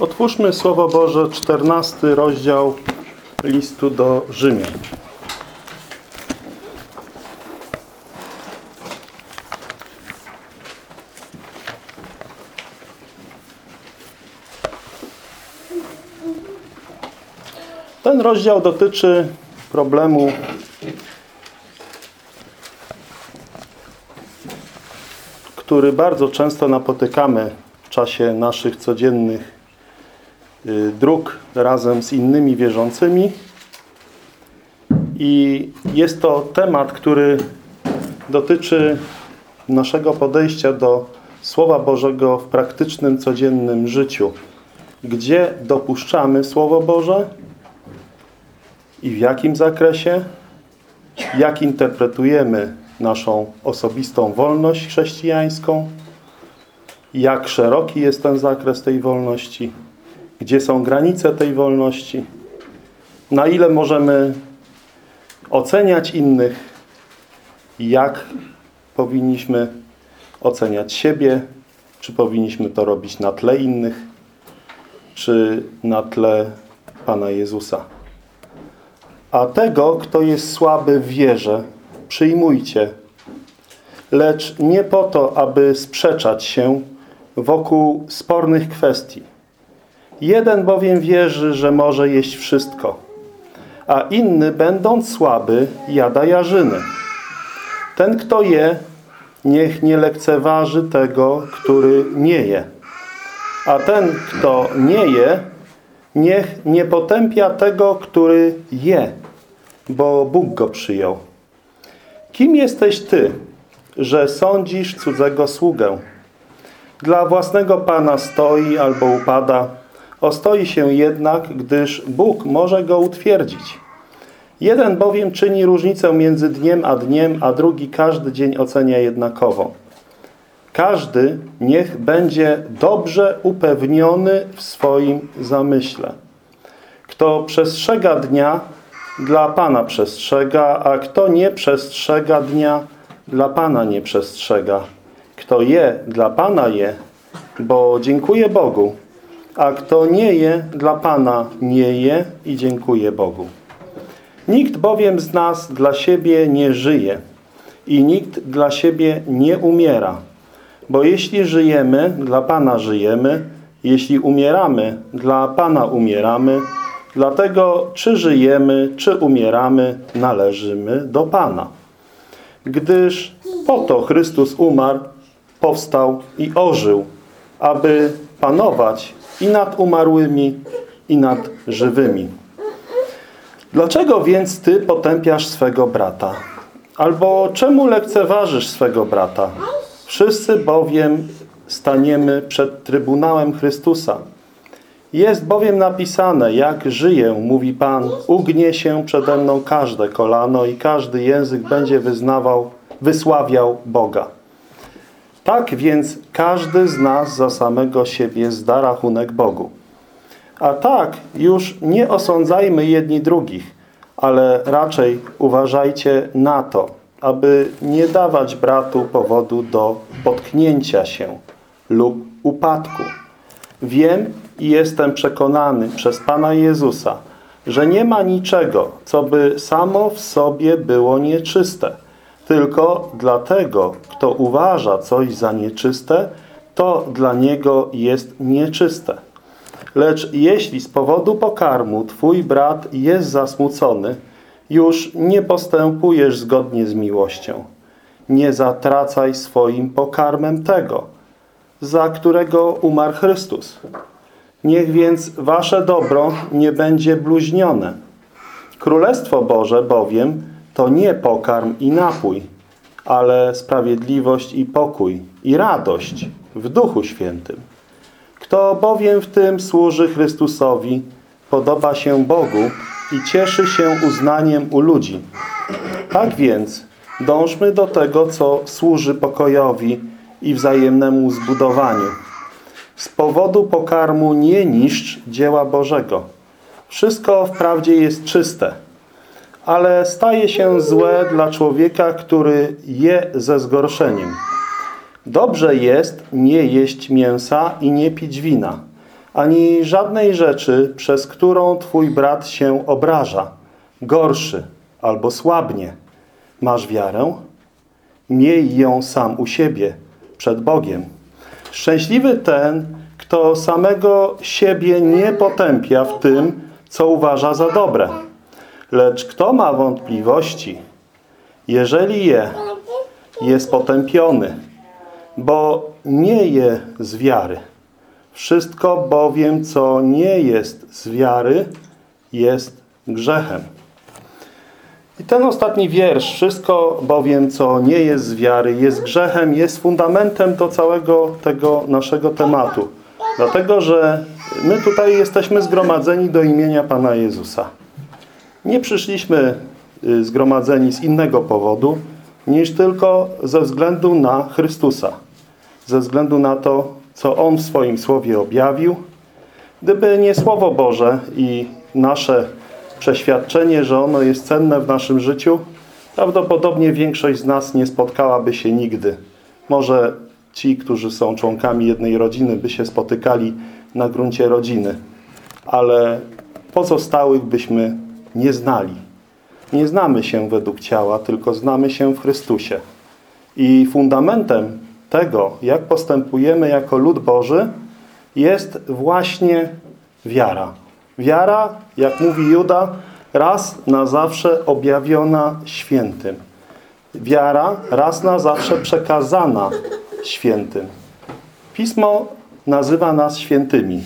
Otwórzmy Słowo Boże, 14 rozdział listu do Rzymian. Ten rozdział dotyczy problemu który bardzo często napotykamy w czasie naszych codziennych y, dróg razem z innymi wierzącymi. I jest to temat, który dotyczy naszego podejścia do Słowa Bożego w praktycznym, codziennym życiu. Gdzie dopuszczamy Słowo Boże i w jakim zakresie, jak interpretujemy naszą osobistą wolność chrześcijańską, jak szeroki jest ten zakres tej wolności, gdzie są granice tej wolności, na ile możemy oceniać innych, jak powinniśmy oceniać siebie, czy powinniśmy to robić na tle innych, czy na tle Pana Jezusa. A tego, kto jest słaby w wierze, przyjmujcie, lecz nie po to, aby sprzeczać się wokół spornych kwestii. Jeden bowiem wierzy, że może jeść wszystko, a inny, będąc słaby, jada jarzyny. Ten, kto je, niech nie lekceważy tego, który nie je. A ten, kto nie je, niech nie potępia tego, który je, bo Bóg go przyjął. Kim jesteś Ty, że sądzisz cudzego sługę? Dla własnego Pana stoi albo upada, ostoi się jednak, gdyż Bóg może go utwierdzić. Jeden bowiem czyni różnicę między dniem a dniem, a drugi każdy dzień ocenia jednakowo. Każdy niech będzie dobrze upewniony w swoim zamyśle. Kto przestrzega dnia, dla Pana przestrzega, a kto nie przestrzega dnia, dla Pana nie przestrzega. Kto je, dla Pana je, bo dziękuję Bogu, a kto nie je, dla Pana nie je i dziękuję Bogu. Nikt bowiem z nas dla siebie nie żyje i nikt dla siebie nie umiera. Bo jeśli żyjemy, dla Pana żyjemy, jeśli umieramy, dla Pana umieramy, Dlatego czy żyjemy, czy umieramy, należymy do Pana. Gdyż po to Chrystus umarł, powstał i ożył, aby panować i nad umarłymi, i nad żywymi. Dlaczego więc Ty potępiasz swego brata? Albo czemu lekceważysz swego brata? Wszyscy bowiem staniemy przed Trybunałem Chrystusa. Jest bowiem napisane, jak żyję, mówi Pan, ugnie się przede mną każde kolano i każdy język będzie wyznawał, wysławiał Boga. Tak więc każdy z nas za samego siebie zda rachunek Bogu. A tak już nie osądzajmy jedni drugich, ale raczej uważajcie na to, aby nie dawać bratu powodu do potknięcia się lub upadku. Wiem i jestem przekonany przez Pana Jezusa, że nie ma niczego, co by samo w sobie było nieczyste. Tylko dlatego, kto uważa coś za nieczyste, to dla niego jest nieczyste. Lecz jeśli z powodu pokarmu twój brat jest zasmucony, już nie postępujesz zgodnie z miłością. Nie zatracaj swoim pokarmem tego, za którego umarł Chrystus. Niech więc wasze dobro nie będzie bluźnione. Królestwo Boże bowiem to nie pokarm i napój, ale sprawiedliwość i pokój i radość w Duchu Świętym. Kto bowiem w tym służy Chrystusowi, podoba się Bogu i cieszy się uznaniem u ludzi. Tak więc dążmy do tego, co służy pokojowi i wzajemnemu zbudowaniu. Z powodu pokarmu nie niszcz dzieła Bożego. Wszystko wprawdzie jest czyste, ale staje się złe dla człowieka, który je ze zgorszeniem. Dobrze jest nie jeść mięsa i nie pić wina, ani żadnej rzeczy, przez którą twój brat się obraża, gorszy albo słabnie. Masz wiarę? Miej ją sam u siebie, przed Bogiem. Szczęśliwy ten, kto samego siebie nie potępia w tym, co uważa za dobre. Lecz kto ma wątpliwości, jeżeli je, jest potępiony, bo nie je z wiary. Wszystko bowiem, co nie jest z wiary, jest grzechem. I ten ostatni wiersz, wszystko bowiem, co nie jest z wiary, jest grzechem, jest fundamentem do całego tego naszego tematu. Dlatego, że my tutaj jesteśmy zgromadzeni do imienia Pana Jezusa. Nie przyszliśmy y, zgromadzeni z innego powodu, niż tylko ze względu na Chrystusa. Ze względu na to, co On w swoim Słowie objawił. Gdyby nie Słowo Boże i nasze przeświadczenie, że ono jest cenne w naszym życiu, prawdopodobnie większość z nas nie spotkałaby się nigdy. Może ci, którzy są członkami jednej rodziny, by się spotykali na gruncie rodziny, ale pozostałych byśmy nie znali. Nie znamy się według ciała, tylko znamy się w Chrystusie. I fundamentem tego, jak postępujemy jako lud Boży, jest właśnie wiara. Wiara, jak mówi Juda, raz na zawsze objawiona świętym. Wiara raz na zawsze przekazana świętym. Pismo nazywa nas świętymi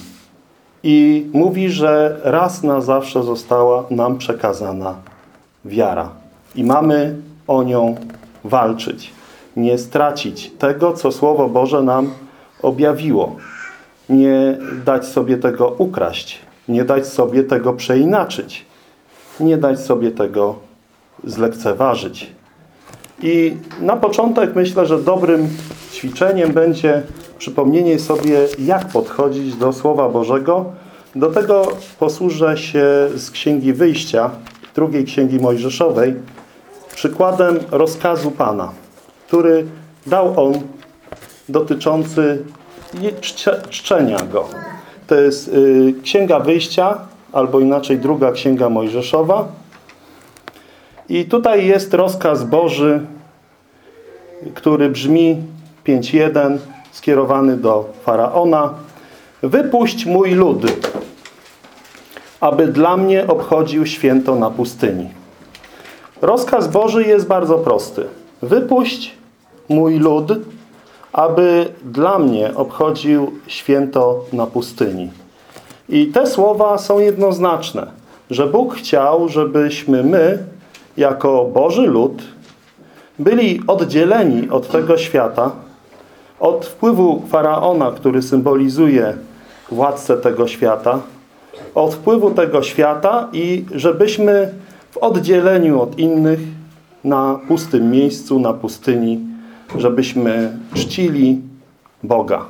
i mówi, że raz na zawsze została nam przekazana wiara. I mamy o nią walczyć. Nie stracić tego, co Słowo Boże nam objawiło. Nie dać sobie tego ukraść. Nie dać sobie tego przeinaczyć. Nie dać sobie tego zlekceważyć. I na początek myślę, że dobrym ćwiczeniem będzie przypomnienie sobie, jak podchodzić do Słowa Bożego. Do tego posłużę się z Księgi Wyjścia, drugiej Księgi Mojżeszowej, przykładem rozkazu Pana, który dał On dotyczący czczenia Go. To jest y, Księga Wyjścia, albo inaczej druga Księga Mojżeszowa. I tutaj jest rozkaz Boży, który brzmi 5.1, skierowany do Faraona. Wypuść mój lud, aby dla mnie obchodził święto na pustyni. Rozkaz Boży jest bardzo prosty. Wypuść mój lud, aby dla mnie obchodził święto na pustyni. I te słowa są jednoznaczne, że Bóg chciał, żebyśmy my, jako Boży lud, byli oddzieleni od tego świata, od wpływu Faraona, który symbolizuje władcę tego świata, od wpływu tego świata i żebyśmy w oddzieleniu od innych na pustym miejscu, na pustyni, żebyśmy czcili Boga.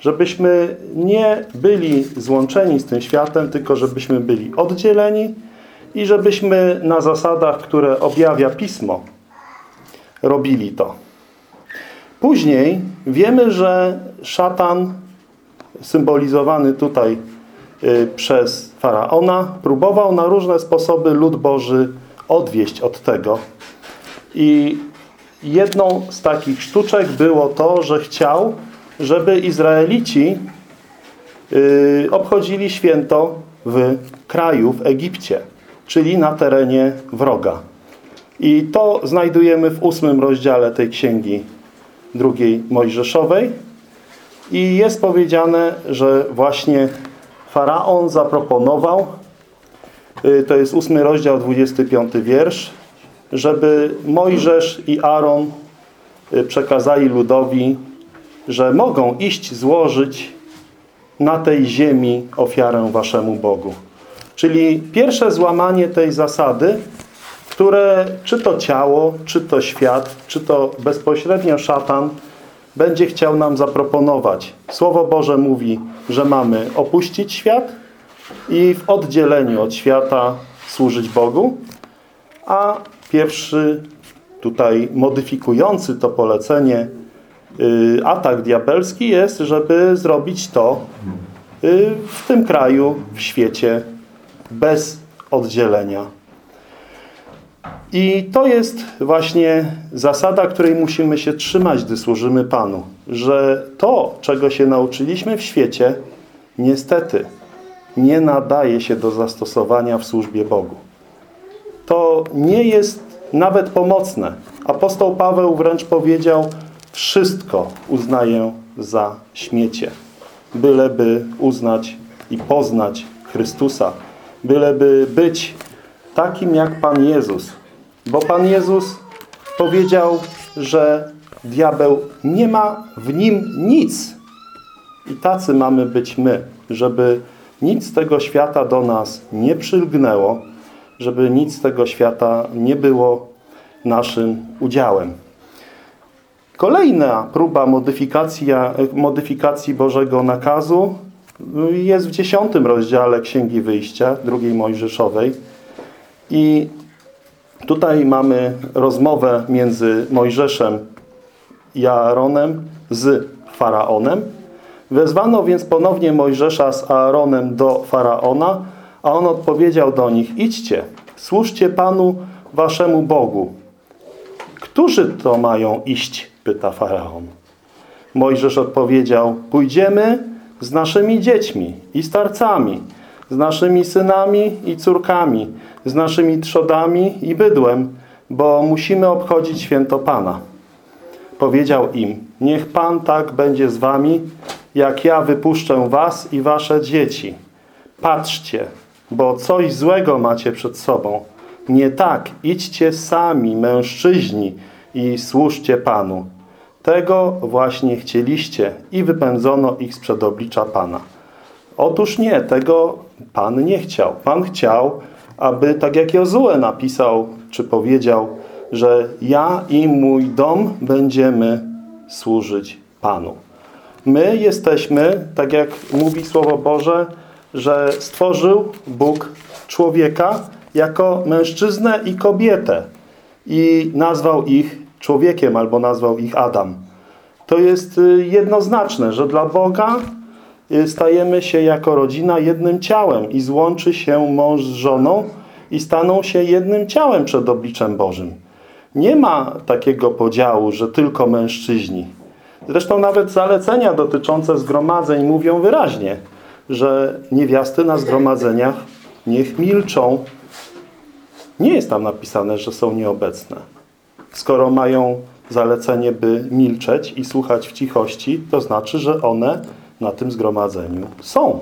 Żebyśmy nie byli złączeni z tym światem, tylko żebyśmy byli oddzieleni i żebyśmy na zasadach, które objawia Pismo, robili to. Później wiemy, że szatan, symbolizowany tutaj y, przez Faraona, próbował na różne sposoby lud Boży odwieść od tego. I jedną z takich sztuczek było to, że chciał, żeby Izraelici y, obchodzili święto w kraju, w Egipcie, czyli na terenie wroga. I to znajdujemy w ósmym rozdziale tej księgi drugiej Mojżeszowej. I jest powiedziane, że właśnie Faraon zaproponował, y, to jest ósmy rozdział, 25 wiersz, żeby Mojżesz i Aaron y, przekazali ludowi, że mogą iść złożyć na tej ziemi ofiarę waszemu Bogu. Czyli pierwsze złamanie tej zasady które czy to ciało, czy to świat, czy to bezpośrednio szatan będzie chciał nam zaproponować. Słowo Boże mówi, że mamy opuścić świat i w oddzieleniu od świata służyć Bogu, a pierwszy tutaj modyfikujący to polecenie y, atak diabelski jest, żeby zrobić to y, w tym kraju, w świecie, bez oddzielenia. I to jest właśnie zasada, której musimy się trzymać, gdy służymy Panu. Że to, czego się nauczyliśmy w świecie, niestety nie nadaje się do zastosowania w służbie Bogu. To nie jest nawet pomocne. Apostoł Paweł wręcz powiedział, wszystko uznaję za śmiecie. Byleby uznać i poznać Chrystusa. Byleby być takim jak Pan Jezus. Bo Pan Jezus powiedział, że diabeł nie ma w nim nic. I tacy mamy być my, żeby nic z tego świata do nas nie przylgnęło, żeby nic z tego świata nie było naszym udziałem. Kolejna próba modyfikacji, modyfikacji Bożego nakazu jest w dziesiątym rozdziale Księgi Wyjścia, drugiej Mojżeszowej. I tutaj mamy rozmowę między Mojżeszem i Aaronem z Faraonem. Wezwano więc ponownie Mojżesza z Aaronem do Faraona, a on odpowiedział do nich, idźcie, służcie Panu waszemu Bogu. Którzy to mają iść? pyta Faraon. Mojżesz odpowiedział, pójdziemy z naszymi dziećmi i starcami, z naszymi synami i córkami, z naszymi trzodami i bydłem, bo musimy obchodzić święto Pana. Powiedział im, niech Pan tak będzie z wami, jak ja wypuszczę was i wasze dzieci. Patrzcie, bo coś złego macie przed sobą. Nie tak, idźcie sami, mężczyźni, i służcie Panu. Tego właśnie chcieliście i wypędzono ich sprzed oblicza Pana. Otóż nie, tego Pan nie chciał. Pan chciał, aby tak jak Jozue napisał, czy powiedział, że ja i mój dom będziemy służyć Panu. My jesteśmy, tak jak mówi Słowo Boże, że stworzył Bóg człowieka jako mężczyznę i kobietę i nazwał ich człowiekiem albo nazwał ich Adam. To jest y, jednoznaczne, że dla Boga y, stajemy się jako rodzina jednym ciałem i złączy się mąż z żoną i staną się jednym ciałem przed obliczem Bożym. Nie ma takiego podziału, że tylko mężczyźni. Zresztą nawet zalecenia dotyczące zgromadzeń mówią wyraźnie, że niewiasty na zgromadzeniach niech milczą. Nie jest tam napisane, że są nieobecne. Skoro mają zalecenie, by milczeć i słuchać w cichości, to znaczy, że one na tym zgromadzeniu są.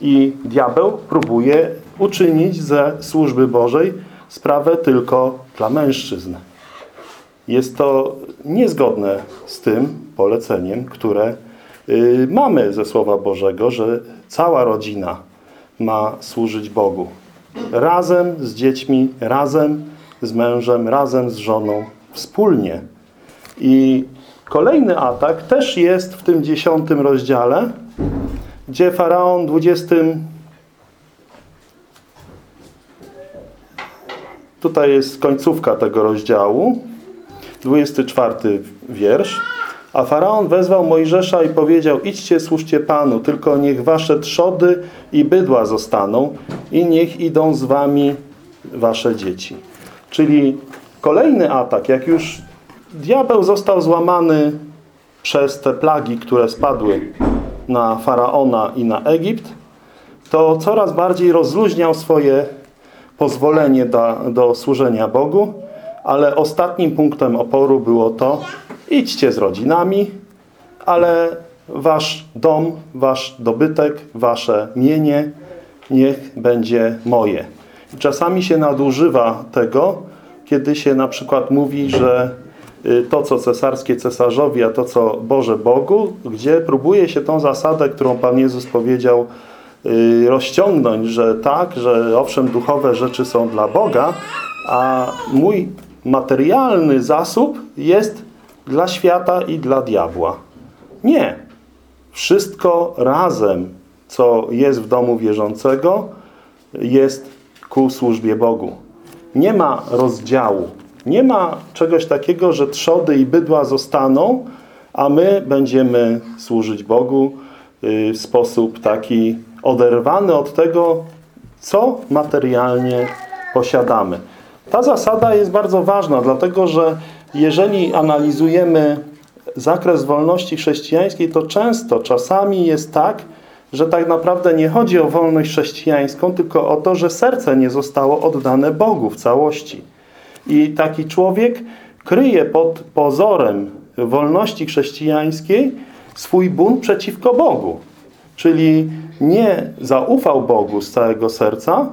I diabeł próbuje uczynić ze służby Bożej sprawę tylko dla mężczyzn. Jest to niezgodne z tym poleceniem, które mamy ze Słowa Bożego, że cała rodzina ma służyć Bogu. Razem z dziećmi, razem z mężem, razem z żoną, wspólnie. I kolejny atak też jest w tym dziesiątym rozdziale, gdzie Faraon dwudziestym Tutaj jest końcówka tego rozdziału, 24 wiersz. A Faraon wezwał Mojżesza i powiedział, idźcie, służcie Panu, tylko niech wasze trzody i bydła zostaną i niech idą z wami wasze dzieci. Czyli kolejny atak, jak już diabeł został złamany przez te plagi, które spadły na Faraona i na Egipt, to coraz bardziej rozluźniał swoje pozwolenie do, do służenia Bogu, ale ostatnim punktem oporu było to, idźcie z rodzinami, ale wasz dom, wasz dobytek, wasze mienie niech będzie moje. Czasami się nadużywa tego, kiedy się na przykład mówi, że y, to, co cesarskie cesarzowi, a to, co Boże Bogu, gdzie próbuje się tą zasadę, którą Pan Jezus powiedział, y, rozciągnąć, że tak, że owszem, duchowe rzeczy są dla Boga, a mój materialny zasób jest dla świata i dla diabła. Nie. Wszystko razem, co jest w domu wierzącego, jest ku służbie Bogu. Nie ma rozdziału. Nie ma czegoś takiego, że trzody i bydła zostaną, a my będziemy służyć Bogu y, w sposób taki oderwany od tego, co materialnie posiadamy. Ta zasada jest bardzo ważna, dlatego że jeżeli analizujemy zakres wolności chrześcijańskiej, to często, czasami jest tak, że tak naprawdę nie chodzi o wolność chrześcijańską, tylko o to, że serce nie zostało oddane Bogu w całości. I taki człowiek kryje pod pozorem wolności chrześcijańskiej swój bunt przeciwko Bogu. Czyli nie zaufał Bogu z całego serca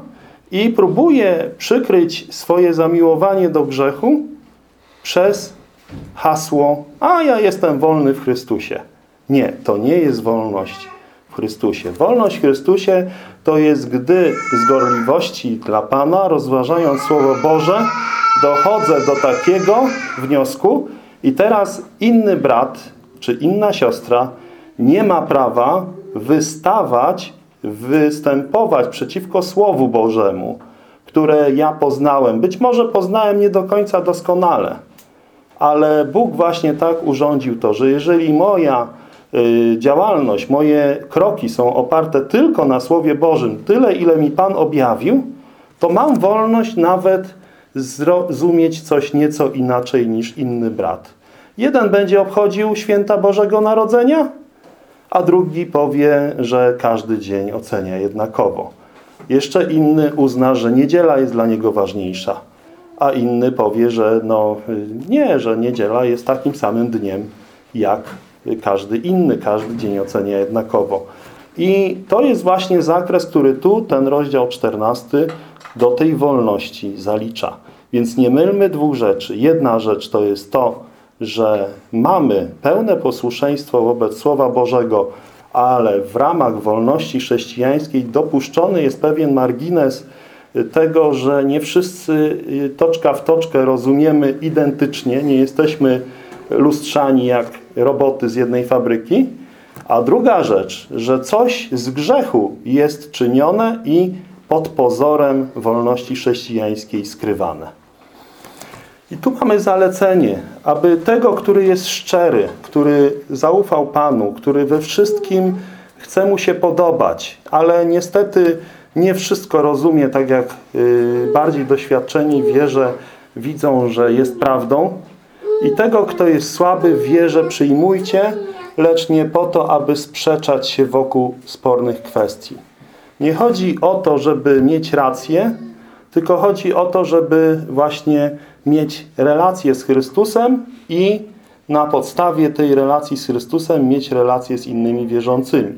i próbuje przykryć swoje zamiłowanie do grzechu przez hasło a ja jestem wolny w Chrystusie. Nie, to nie jest wolność w Chrystusie. Wolność w Chrystusie to jest, gdy z gorliwości dla Pana, rozważając Słowo Boże, dochodzę do takiego wniosku i teraz inny brat czy inna siostra nie ma prawa wystawać, występować przeciwko Słowu Bożemu, które ja poznałem. Być może poznałem nie do końca doskonale, ale Bóg właśnie tak urządził to, że jeżeli moja y, działalność, moje kroki są oparte tylko na Słowie Bożym, tyle ile mi Pan objawił, to mam wolność nawet zrozumieć coś nieco inaczej niż inny brat. Jeden będzie obchodził święta Bożego Narodzenia, a drugi powie, że każdy dzień ocenia jednakowo. Jeszcze inny uzna, że niedziela jest dla niego ważniejsza, a inny powie, że no nie, że niedziela jest takim samym dniem jak każdy inny, każdy dzień ocenia jednakowo. I to jest właśnie zakres, który tu, ten rozdział 14, do tej wolności zalicza. Więc nie mylmy dwóch rzeczy. Jedna rzecz to jest to, że mamy pełne posłuszeństwo wobec Słowa Bożego, ale w ramach wolności chrześcijańskiej dopuszczony jest pewien margines tego, że nie wszyscy y, toczka w toczkę rozumiemy identycznie, nie jesteśmy lustrzani jak roboty z jednej fabryki, a druga rzecz, że coś z grzechu jest czynione i pod pozorem wolności chrześcijańskiej skrywane. I tu mamy zalecenie, aby tego, który jest szczery, który zaufał Panu, który we wszystkim chce mu się podobać, ale niestety nie wszystko rozumie tak jak y, bardziej doświadczeni wierze widzą, że jest prawdą. I tego, kto jest słaby, wierze przyjmujcie, lecz nie po to, aby sprzeczać się wokół spornych kwestii. Nie chodzi o to, żeby mieć rację, tylko chodzi o to, żeby właśnie mieć relację z Chrystusem i na podstawie tej relacji z Chrystusem mieć relację z innymi wierzącymi.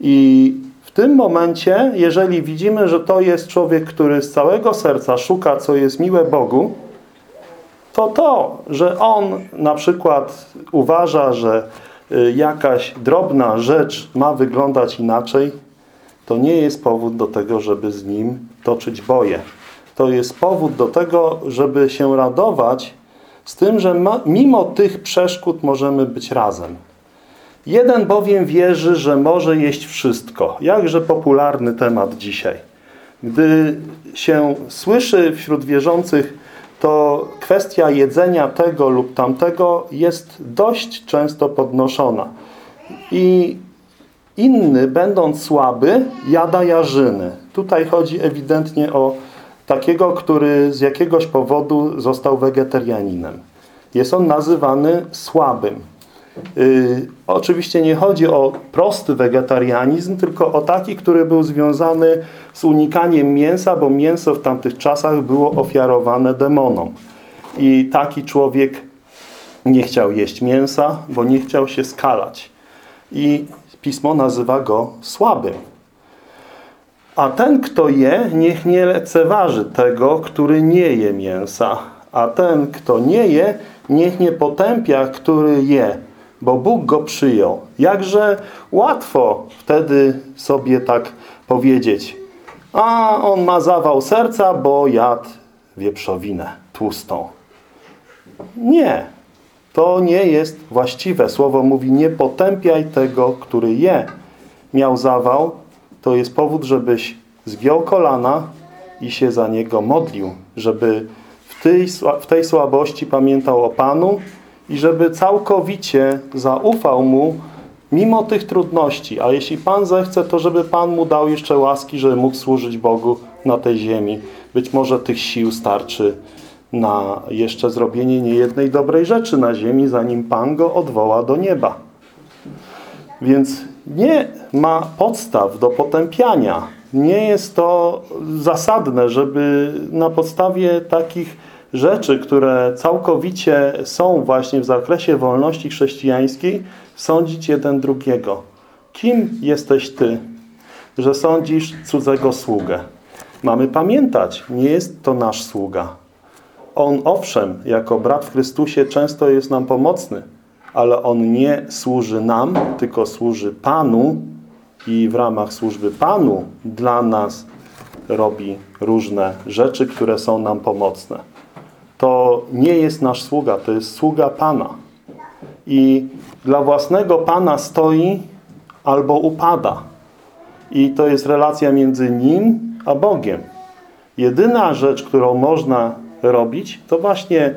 I tym momencie, jeżeli widzimy, że to jest człowiek, który z całego serca szuka, co jest miłe Bogu, to to, że on na przykład uważa, że y, jakaś drobna rzecz ma wyglądać inaczej, to nie jest powód do tego, żeby z nim toczyć boje to jest powód do tego, żeby się radować z tym, że ma, mimo tych przeszkód możemy być razem. Jeden bowiem wierzy, że może jeść wszystko. Jakże popularny temat dzisiaj. Gdy się słyszy wśród wierzących, to kwestia jedzenia tego lub tamtego jest dość często podnoszona. I inny, będąc słaby, jada jarzyny. Tutaj chodzi ewidentnie o takiego, który z jakiegoś powodu został wegetarianinem. Jest on nazywany słabym. Yy, oczywiście nie chodzi o prosty wegetarianizm, tylko o taki, który był związany z unikaniem mięsa, bo mięso w tamtych czasach było ofiarowane demonom. I taki człowiek nie chciał jeść mięsa, bo nie chciał się skalać. I Pismo nazywa go słabym. A ten, kto je, niech nie lekceważy tego, który nie je mięsa. A ten, kto nie je, niech nie potępia, który je, bo Bóg go przyjął. Jakże łatwo wtedy sobie tak powiedzieć. A on ma zawał serca, bo jadł wieprzowinę tłustą. Nie. To nie jest właściwe. Słowo mówi, nie potępiaj tego, który je. Miał zawał, to jest powód, żebyś zgiął kolana i się za niego modlił, żeby w tej, w tej słabości pamiętał o Panu i żeby całkowicie zaufał Mu mimo tych trudności. A jeśli Pan zechce, to żeby Pan Mu dał jeszcze łaski, żeby mógł służyć Bogu na tej ziemi. Być może tych sił starczy na jeszcze zrobienie niejednej dobrej rzeczy na ziemi, zanim Pan go odwoła do nieba. Więc nie ma podstaw do potępiania. Nie jest to zasadne, żeby na podstawie takich rzeczy, które całkowicie są właśnie w zakresie wolności chrześcijańskiej, sądzić jeden drugiego. Kim jesteś Ty, że sądzisz cudzego sługę? Mamy pamiętać, nie jest to nasz sługa. On owszem, jako brat w Chrystusie często jest nam pomocny, ale On nie służy nam, tylko służy Panu i w ramach służby Panu dla nas robi różne rzeczy, które są nam pomocne. To nie jest nasz sługa, to jest sługa Pana. I dla własnego Pana stoi albo upada. I to jest relacja między Nim a Bogiem. Jedyna rzecz, którą można robić, to właśnie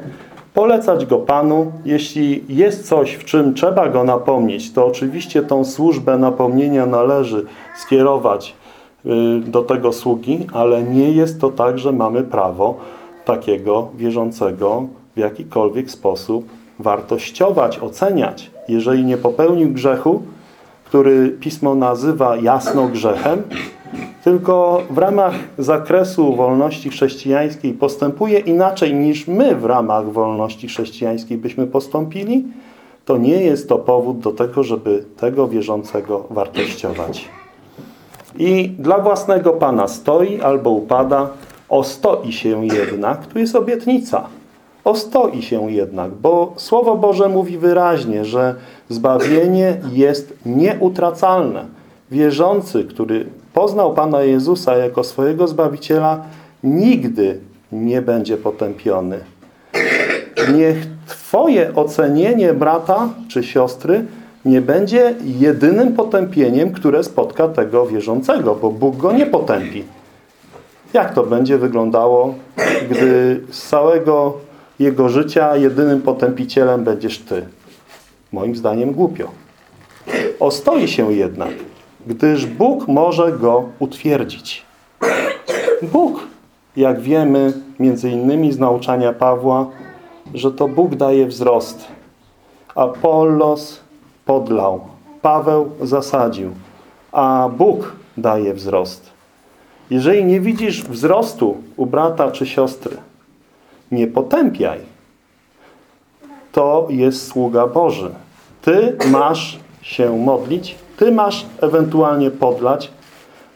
polecać Go Panu. Jeśli jest coś, w czym trzeba Go napomnieć, to oczywiście tą służbę napomnienia należy skierować y, do tego sługi, ale nie jest to tak, że mamy prawo takiego wierzącego w jakikolwiek sposób wartościować, oceniać. Jeżeli nie popełnił grzechu, który Pismo nazywa jasno grzechem, tylko w ramach zakresu wolności chrześcijańskiej postępuje inaczej niż my w ramach wolności chrześcijańskiej byśmy postąpili, to nie jest to powód do tego, żeby tego wierzącego wartościować. I dla własnego Pana stoi albo upada, ostoi się jednak, tu jest obietnica, ostoi się jednak, bo Słowo Boże mówi wyraźnie, że zbawienie jest nieutracalne. Wierzący, który poznał Pana Jezusa jako swojego Zbawiciela, nigdy nie będzie potępiony. Niech Twoje ocenienie brata czy siostry nie będzie jedynym potępieniem, które spotka tego wierzącego, bo Bóg go nie potępi. Jak to będzie wyglądało, gdy z całego jego życia jedynym potępicielem będziesz Ty? Moim zdaniem głupio. Ostoi się jednak gdyż Bóg może go utwierdzić. Bóg, jak wiemy, między innymi z nauczania Pawła, że to Bóg daje wzrost. Apollos podlał, Paweł zasadził, a Bóg daje wzrost. Jeżeli nie widzisz wzrostu u brata czy siostry, nie potępiaj. To jest sługa Boży. Ty masz się modlić, ty masz ewentualnie podlać,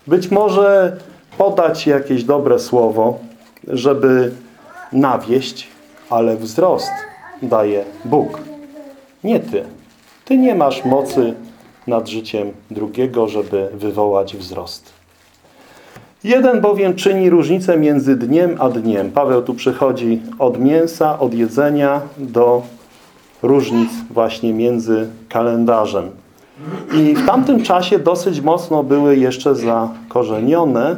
być może podać jakieś dobre słowo, żeby nawieść, ale wzrost daje Bóg. Nie ty. Ty nie masz mocy nad życiem drugiego, żeby wywołać wzrost. Jeden bowiem czyni różnicę między dniem a dniem. Paweł tu przychodzi od mięsa, od jedzenia do różnic właśnie między kalendarzem. I w tamtym czasie dosyć mocno były jeszcze zakorzenione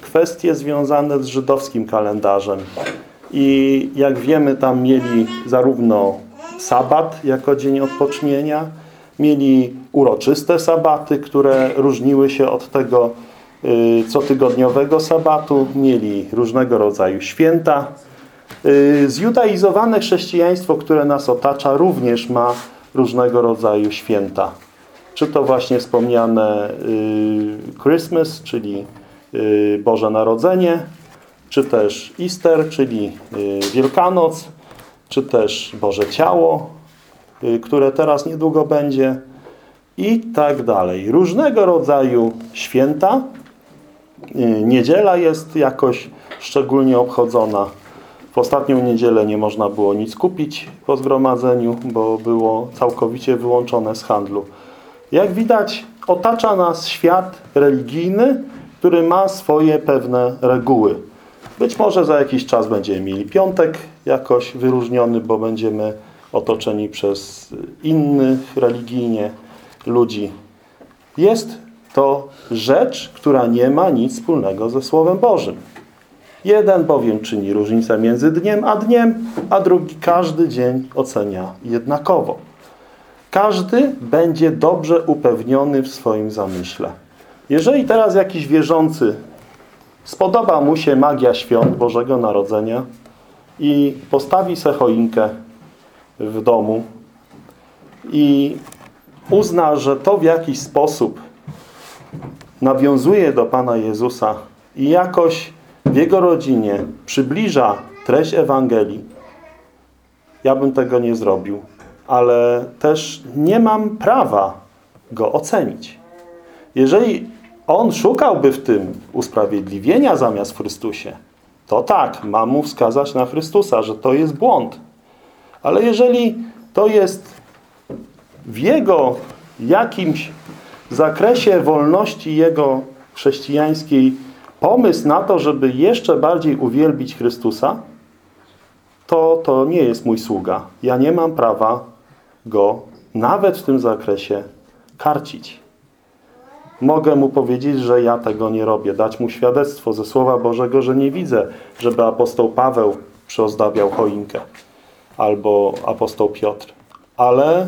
kwestie związane z żydowskim kalendarzem. I jak wiemy, tam mieli zarówno sabat jako dzień odpocznienia, mieli uroczyste sabaty, które różniły się od tego cotygodniowego sabatu, mieli różnego rodzaju święta. Y, zjudaizowane chrześcijaństwo, które nas otacza, również ma różnego rodzaju święta. Czy to właśnie wspomniane y, Christmas, czyli y, Boże Narodzenie, czy też Easter, czyli y, Wielkanoc, czy też Boże Ciało, które teraz niedługo będzie i tak dalej. Różnego rodzaju święta. Niedziela jest jakoś szczególnie obchodzona. W ostatnią niedzielę nie można było nic kupić po zgromadzeniu, bo było całkowicie wyłączone z handlu. Jak widać, otacza nas świat religijny, który ma swoje pewne reguły. Być może za jakiś czas będziemy mieli piątek jakoś wyróżniony, bo będziemy otoczeni przez innych religijnie ludzi. Jest to rzecz, która nie ma nic wspólnego ze Słowem Bożym. Jeden bowiem czyni różnicę między dniem a dniem, a drugi każdy dzień ocenia jednakowo. Każdy będzie dobrze upewniony w swoim zamyśle. Jeżeli teraz jakiś wierzący spodoba mu się magia świąt Bożego Narodzenia i postawi se choinkę w domu i uzna, że to w jakiś sposób nawiązuje do Pana Jezusa i jakoś w jego rodzinie przybliża treść Ewangelii, ja bym tego nie zrobił. Ale też nie mam prawa go ocenić. Jeżeli on szukałby w tym usprawiedliwienia zamiast w Chrystusie, to tak, mam mu wskazać na Chrystusa, że to jest błąd. Ale jeżeli to jest w jego jakimś zakresie wolności jego chrześcijańskiej pomysł na to, żeby jeszcze bardziej uwielbić Chrystusa, to to nie jest mój sługa. Ja nie mam prawa go nawet w tym zakresie karcić. Mogę mu powiedzieć, że ja tego nie robię. Dać mu świadectwo ze Słowa Bożego, że nie widzę, żeby apostoł Paweł przyozdabiał choinkę albo apostoł Piotr. Ale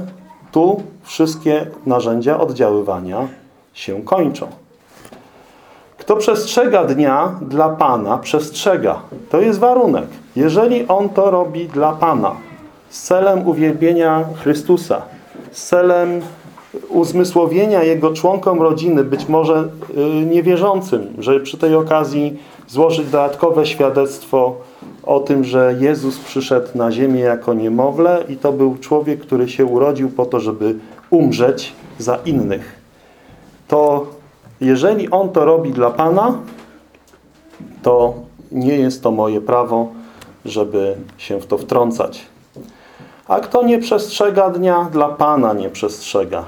tu wszystkie narzędzia oddziaływania się kończą. Kto przestrzega dnia dla Pana, przestrzega. To jest warunek. Jeżeli on to robi dla Pana, z celem uwielbienia Chrystusa, z celem uzmysłowienia Jego członkom rodziny, być może y, niewierzącym, że przy tej okazji złożyć dodatkowe świadectwo o tym, że Jezus przyszedł na ziemię jako niemowlę i to był człowiek, który się urodził po to, żeby umrzeć za innych. To jeżeli On to robi dla Pana, to nie jest to moje prawo, żeby się w to wtrącać. A kto nie przestrzega dnia, dla Pana nie przestrzega.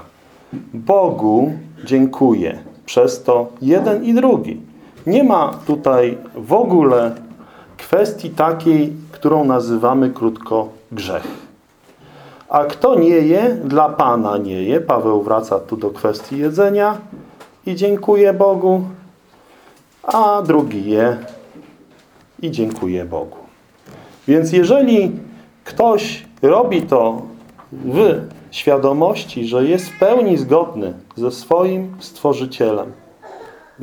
Bogu dziękuję. Przez to jeden i drugi. Nie ma tutaj w ogóle kwestii takiej, którą nazywamy krótko grzech. A kto nie je, dla Pana nie je. Paweł wraca tu do kwestii jedzenia i dziękuję Bogu, a drugi je i dziękuję Bogu. Więc jeżeli ktoś robi to w świadomości, że jest w pełni zgodny ze swoim Stworzycielem,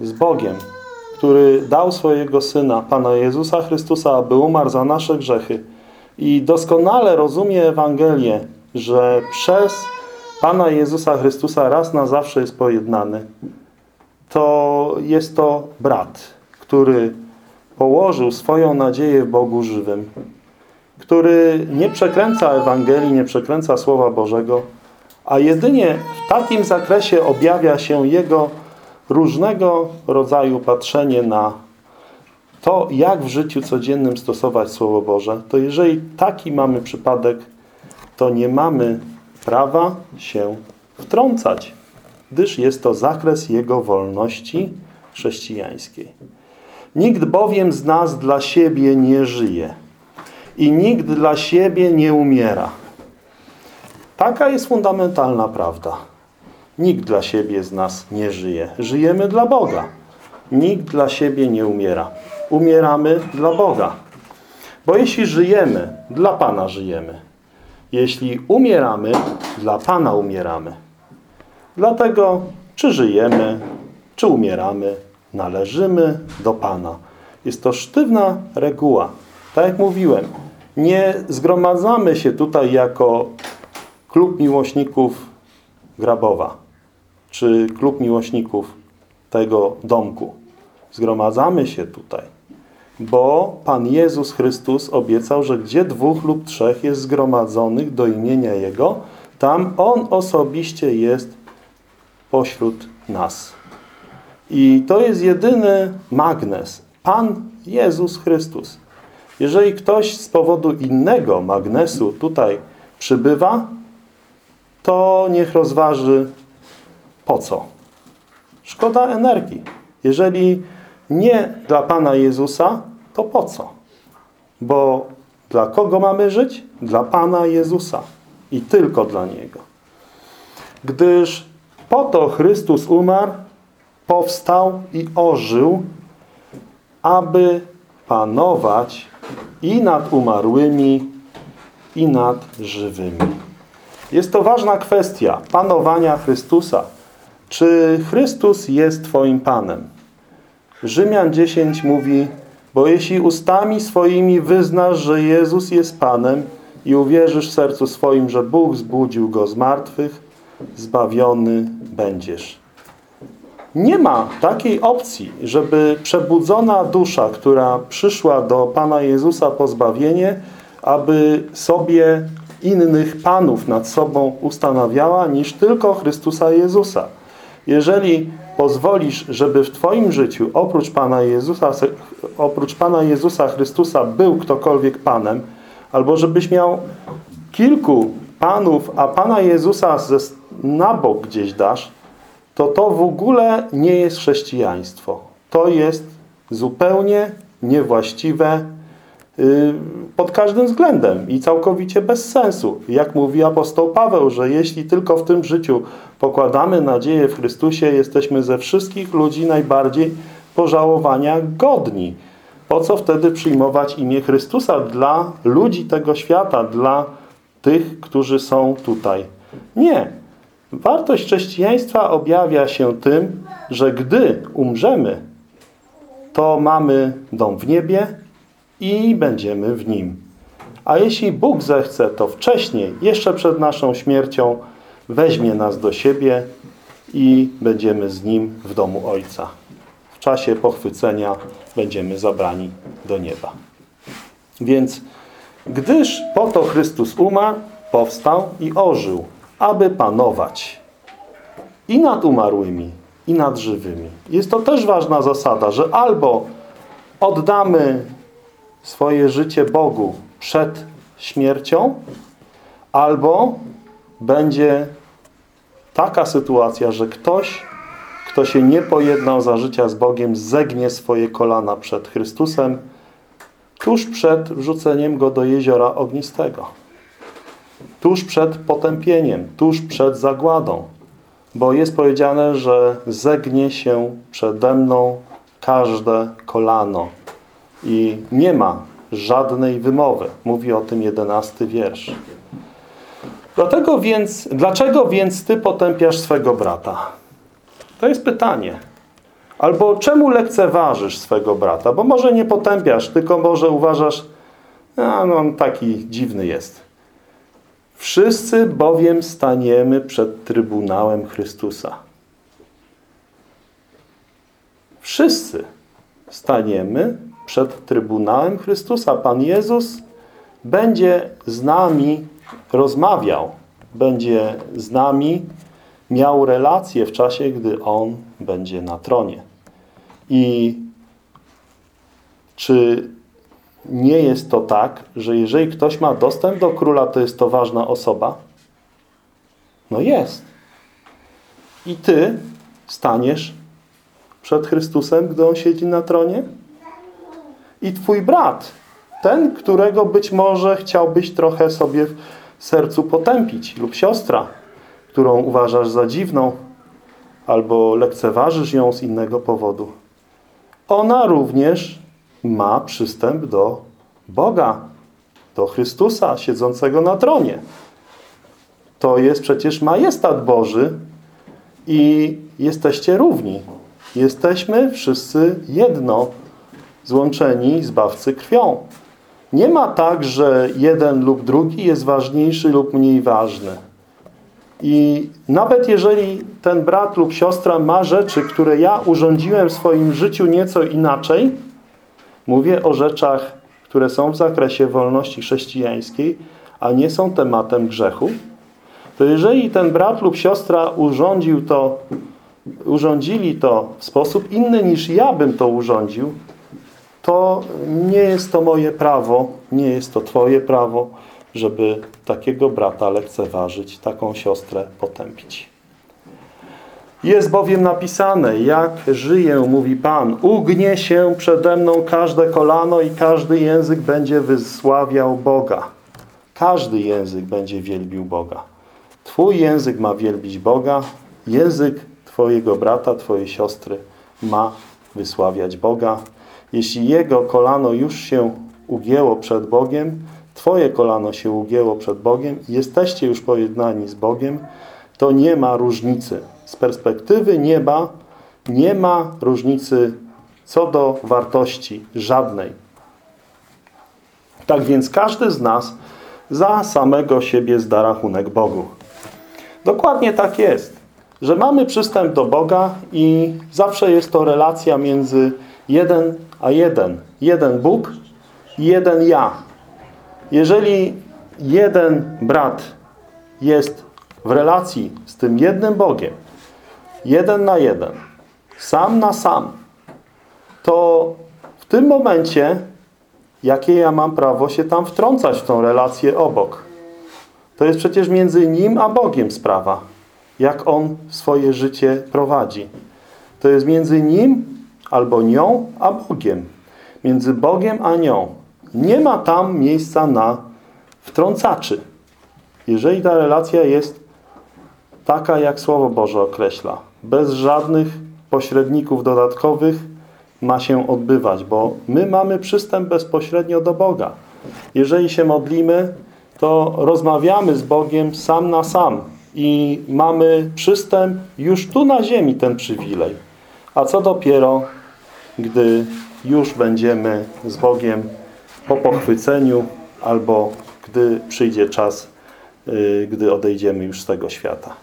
z Bogiem, który dał swojego Syna, Pana Jezusa Chrystusa, aby umarł za nasze grzechy. I doskonale rozumie Ewangelię, że przez Pana Jezusa Chrystusa raz na zawsze jest pojednany, to jest to brat, który położył swoją nadzieję w Bogu żywym, który nie przekręca Ewangelii, nie przekręca Słowa Bożego, a jedynie w takim zakresie objawia się Jego różnego rodzaju patrzenie na to, jak w życiu codziennym stosować Słowo Boże, to jeżeli taki mamy przypadek, to nie mamy prawa się wtrącać, gdyż jest to zakres Jego wolności chrześcijańskiej. Nikt bowiem z nas dla siebie nie żyje i nikt dla siebie nie umiera. Taka jest fundamentalna prawda. Nikt dla siebie z nas nie żyje. Żyjemy dla Boga. Nikt dla siebie nie umiera. Umieramy dla Boga. Bo jeśli żyjemy, dla Pana żyjemy. Jeśli umieramy, dla Pana umieramy. Dlatego, czy żyjemy, czy umieramy, należymy do Pana. Jest to sztywna reguła. Tak jak mówiłem, nie zgromadzamy się tutaj jako klub miłośników Grabowa, czy klub miłośników tego domku. Zgromadzamy się tutaj, bo Pan Jezus Chrystus obiecał, że gdzie dwóch lub trzech jest zgromadzonych do imienia Jego, tam On osobiście jest pośród nas. I to jest jedyny magnes. Pan Jezus Chrystus. Jeżeli ktoś z powodu innego magnesu tutaj przybywa, to niech rozważy po co. Szkoda energii. Jeżeli nie dla Pana Jezusa, to po co? Bo dla kogo mamy żyć? Dla Pana Jezusa. I tylko dla Niego. Gdyż po to Chrystus umarł, powstał i ożył, aby panować i nad umarłymi, i nad żywymi. Jest to ważna kwestia panowania Chrystusa. Czy Chrystus jest Twoim Panem? Rzymian 10 mówi, bo jeśli ustami swoimi wyznasz, że Jezus jest Panem i uwierzysz w sercu swoim, że Bóg zbudził Go z martwych, zbawiony będziesz. Nie ma takiej opcji, żeby przebudzona dusza, która przyszła do Pana Jezusa po zbawienie, aby sobie innych panów nad sobą ustanawiała niż tylko Chrystusa Jezusa. Jeżeli pozwolisz, żeby w Twoim życiu oprócz Pana Jezusa, oprócz Pana Jezusa Chrystusa był ktokolwiek Panem, albo żebyś miał kilku Panów, a Pana Jezusa ze, na bok gdzieś dasz, to to w ogóle nie jest chrześcijaństwo. To jest zupełnie niewłaściwe pod każdym względem i całkowicie bez sensu. Jak mówi apostoł Paweł, że jeśli tylko w tym życiu pokładamy nadzieję w Chrystusie, jesteśmy ze wszystkich ludzi najbardziej pożałowania godni. Po co wtedy przyjmować imię Chrystusa dla ludzi tego świata, dla tych, którzy są tutaj? Nie. Wartość chrześcijaństwa objawia się tym, że gdy umrzemy, to mamy dom w niebie i będziemy w nim. A jeśli Bóg zechce, to wcześniej, jeszcze przed naszą śmiercią, weźmie nas do siebie i będziemy z Nim w domu Ojca. W czasie pochwycenia będziemy zabrani do nieba. Więc gdyż po to Chrystus umarł, powstał i ożył, aby panować i nad umarłymi, i nad żywymi. Jest to też ważna zasada, że albo oddamy swoje życie Bogu przed śmiercią, albo będzie taka sytuacja, że ktoś, kto się nie pojednał za życia z Bogiem, zegnie swoje kolana przed Chrystusem tuż przed wrzuceniem go do jeziora ognistego. Tuż przed potępieniem, tuż przed zagładą. Bo jest powiedziane, że zegnie się przede mną każde kolano. I nie ma żadnej wymowy. Mówi o tym jedenasty wiersz. Dlatego więc, dlaczego więc ty potępiasz swego brata? To jest pytanie. Albo czemu lekceważysz swego brata? Bo może nie potępiasz, tylko może uważasz, a no on taki dziwny jest. Wszyscy bowiem staniemy przed Trybunałem Chrystusa. Wszyscy staniemy przed Trybunałem Chrystusa. Pan Jezus będzie z nami rozmawiał, będzie z nami miał relacje w czasie, gdy On będzie na tronie. I czy nie jest to tak, że jeżeli ktoś ma dostęp do króla, to jest to ważna osoba? No jest. I ty staniesz przed Chrystusem, gdy On siedzi na tronie? I twój brat, ten, którego być może chciałbyś trochę sobie w sercu potępić, lub siostra, którą uważasz za dziwną, albo lekceważysz ją z innego powodu. Ona również ma przystęp do Boga, do Chrystusa siedzącego na tronie. To jest przecież majestat Boży i jesteście równi. Jesteśmy wszyscy jedno, złączeni Zbawcy krwią. Nie ma tak, że jeden lub drugi jest ważniejszy lub mniej ważny. I nawet jeżeli ten brat lub siostra ma rzeczy, które ja urządziłem w swoim życiu nieco inaczej, mówię o rzeczach, które są w zakresie wolności chrześcijańskiej, a nie są tematem grzechu, to jeżeli ten brat lub siostra urządził to, urządzili to w sposób inny niż ja bym to urządził, to nie jest to moje prawo, nie jest to Twoje prawo, żeby takiego brata lekceważyć, taką siostrę potępić. Jest bowiem napisane, jak żyję, mówi Pan, ugnie się przede mną każde kolano i każdy język będzie wysławiał Boga. Każdy język będzie wielbił Boga. Twój język ma wielbić Boga, język Twojego brata, Twojej siostry ma wysławiać Boga. Jeśli jego kolano już się ugięło przed Bogiem, Twoje kolano się ugięło przed Bogiem, jesteście już pojednani z Bogiem, to nie ma różnicy. Z perspektywy nieba nie ma różnicy co do wartości żadnej. Tak więc każdy z nas za samego siebie zda rachunek Bogu. Dokładnie tak jest, że mamy przystęp do Boga i zawsze jest to relacja między jeden a jeden. Jeden Bóg jeden ja. Jeżeli jeden brat jest w relacji z tym jednym Bogiem, jeden na jeden, sam na sam, to w tym momencie jakie ja mam prawo się tam wtrącać w tą relację obok? To jest przecież między nim a Bogiem sprawa. Jak on swoje życie prowadzi. To jest między nim albo nią a Bogiem. Między Bogiem a nią. Nie ma tam miejsca na wtrącaczy. Jeżeli ta relacja jest taka, jak Słowo Boże określa. Bez żadnych pośredników dodatkowych ma się odbywać, bo my mamy przystęp bezpośrednio do Boga. Jeżeli się modlimy, to rozmawiamy z Bogiem sam na sam i mamy przystęp już tu na ziemi ten przywilej. A co dopiero, gdy już będziemy z Bogiem po pochwyceniu albo gdy przyjdzie czas, y, gdy odejdziemy już z tego świata.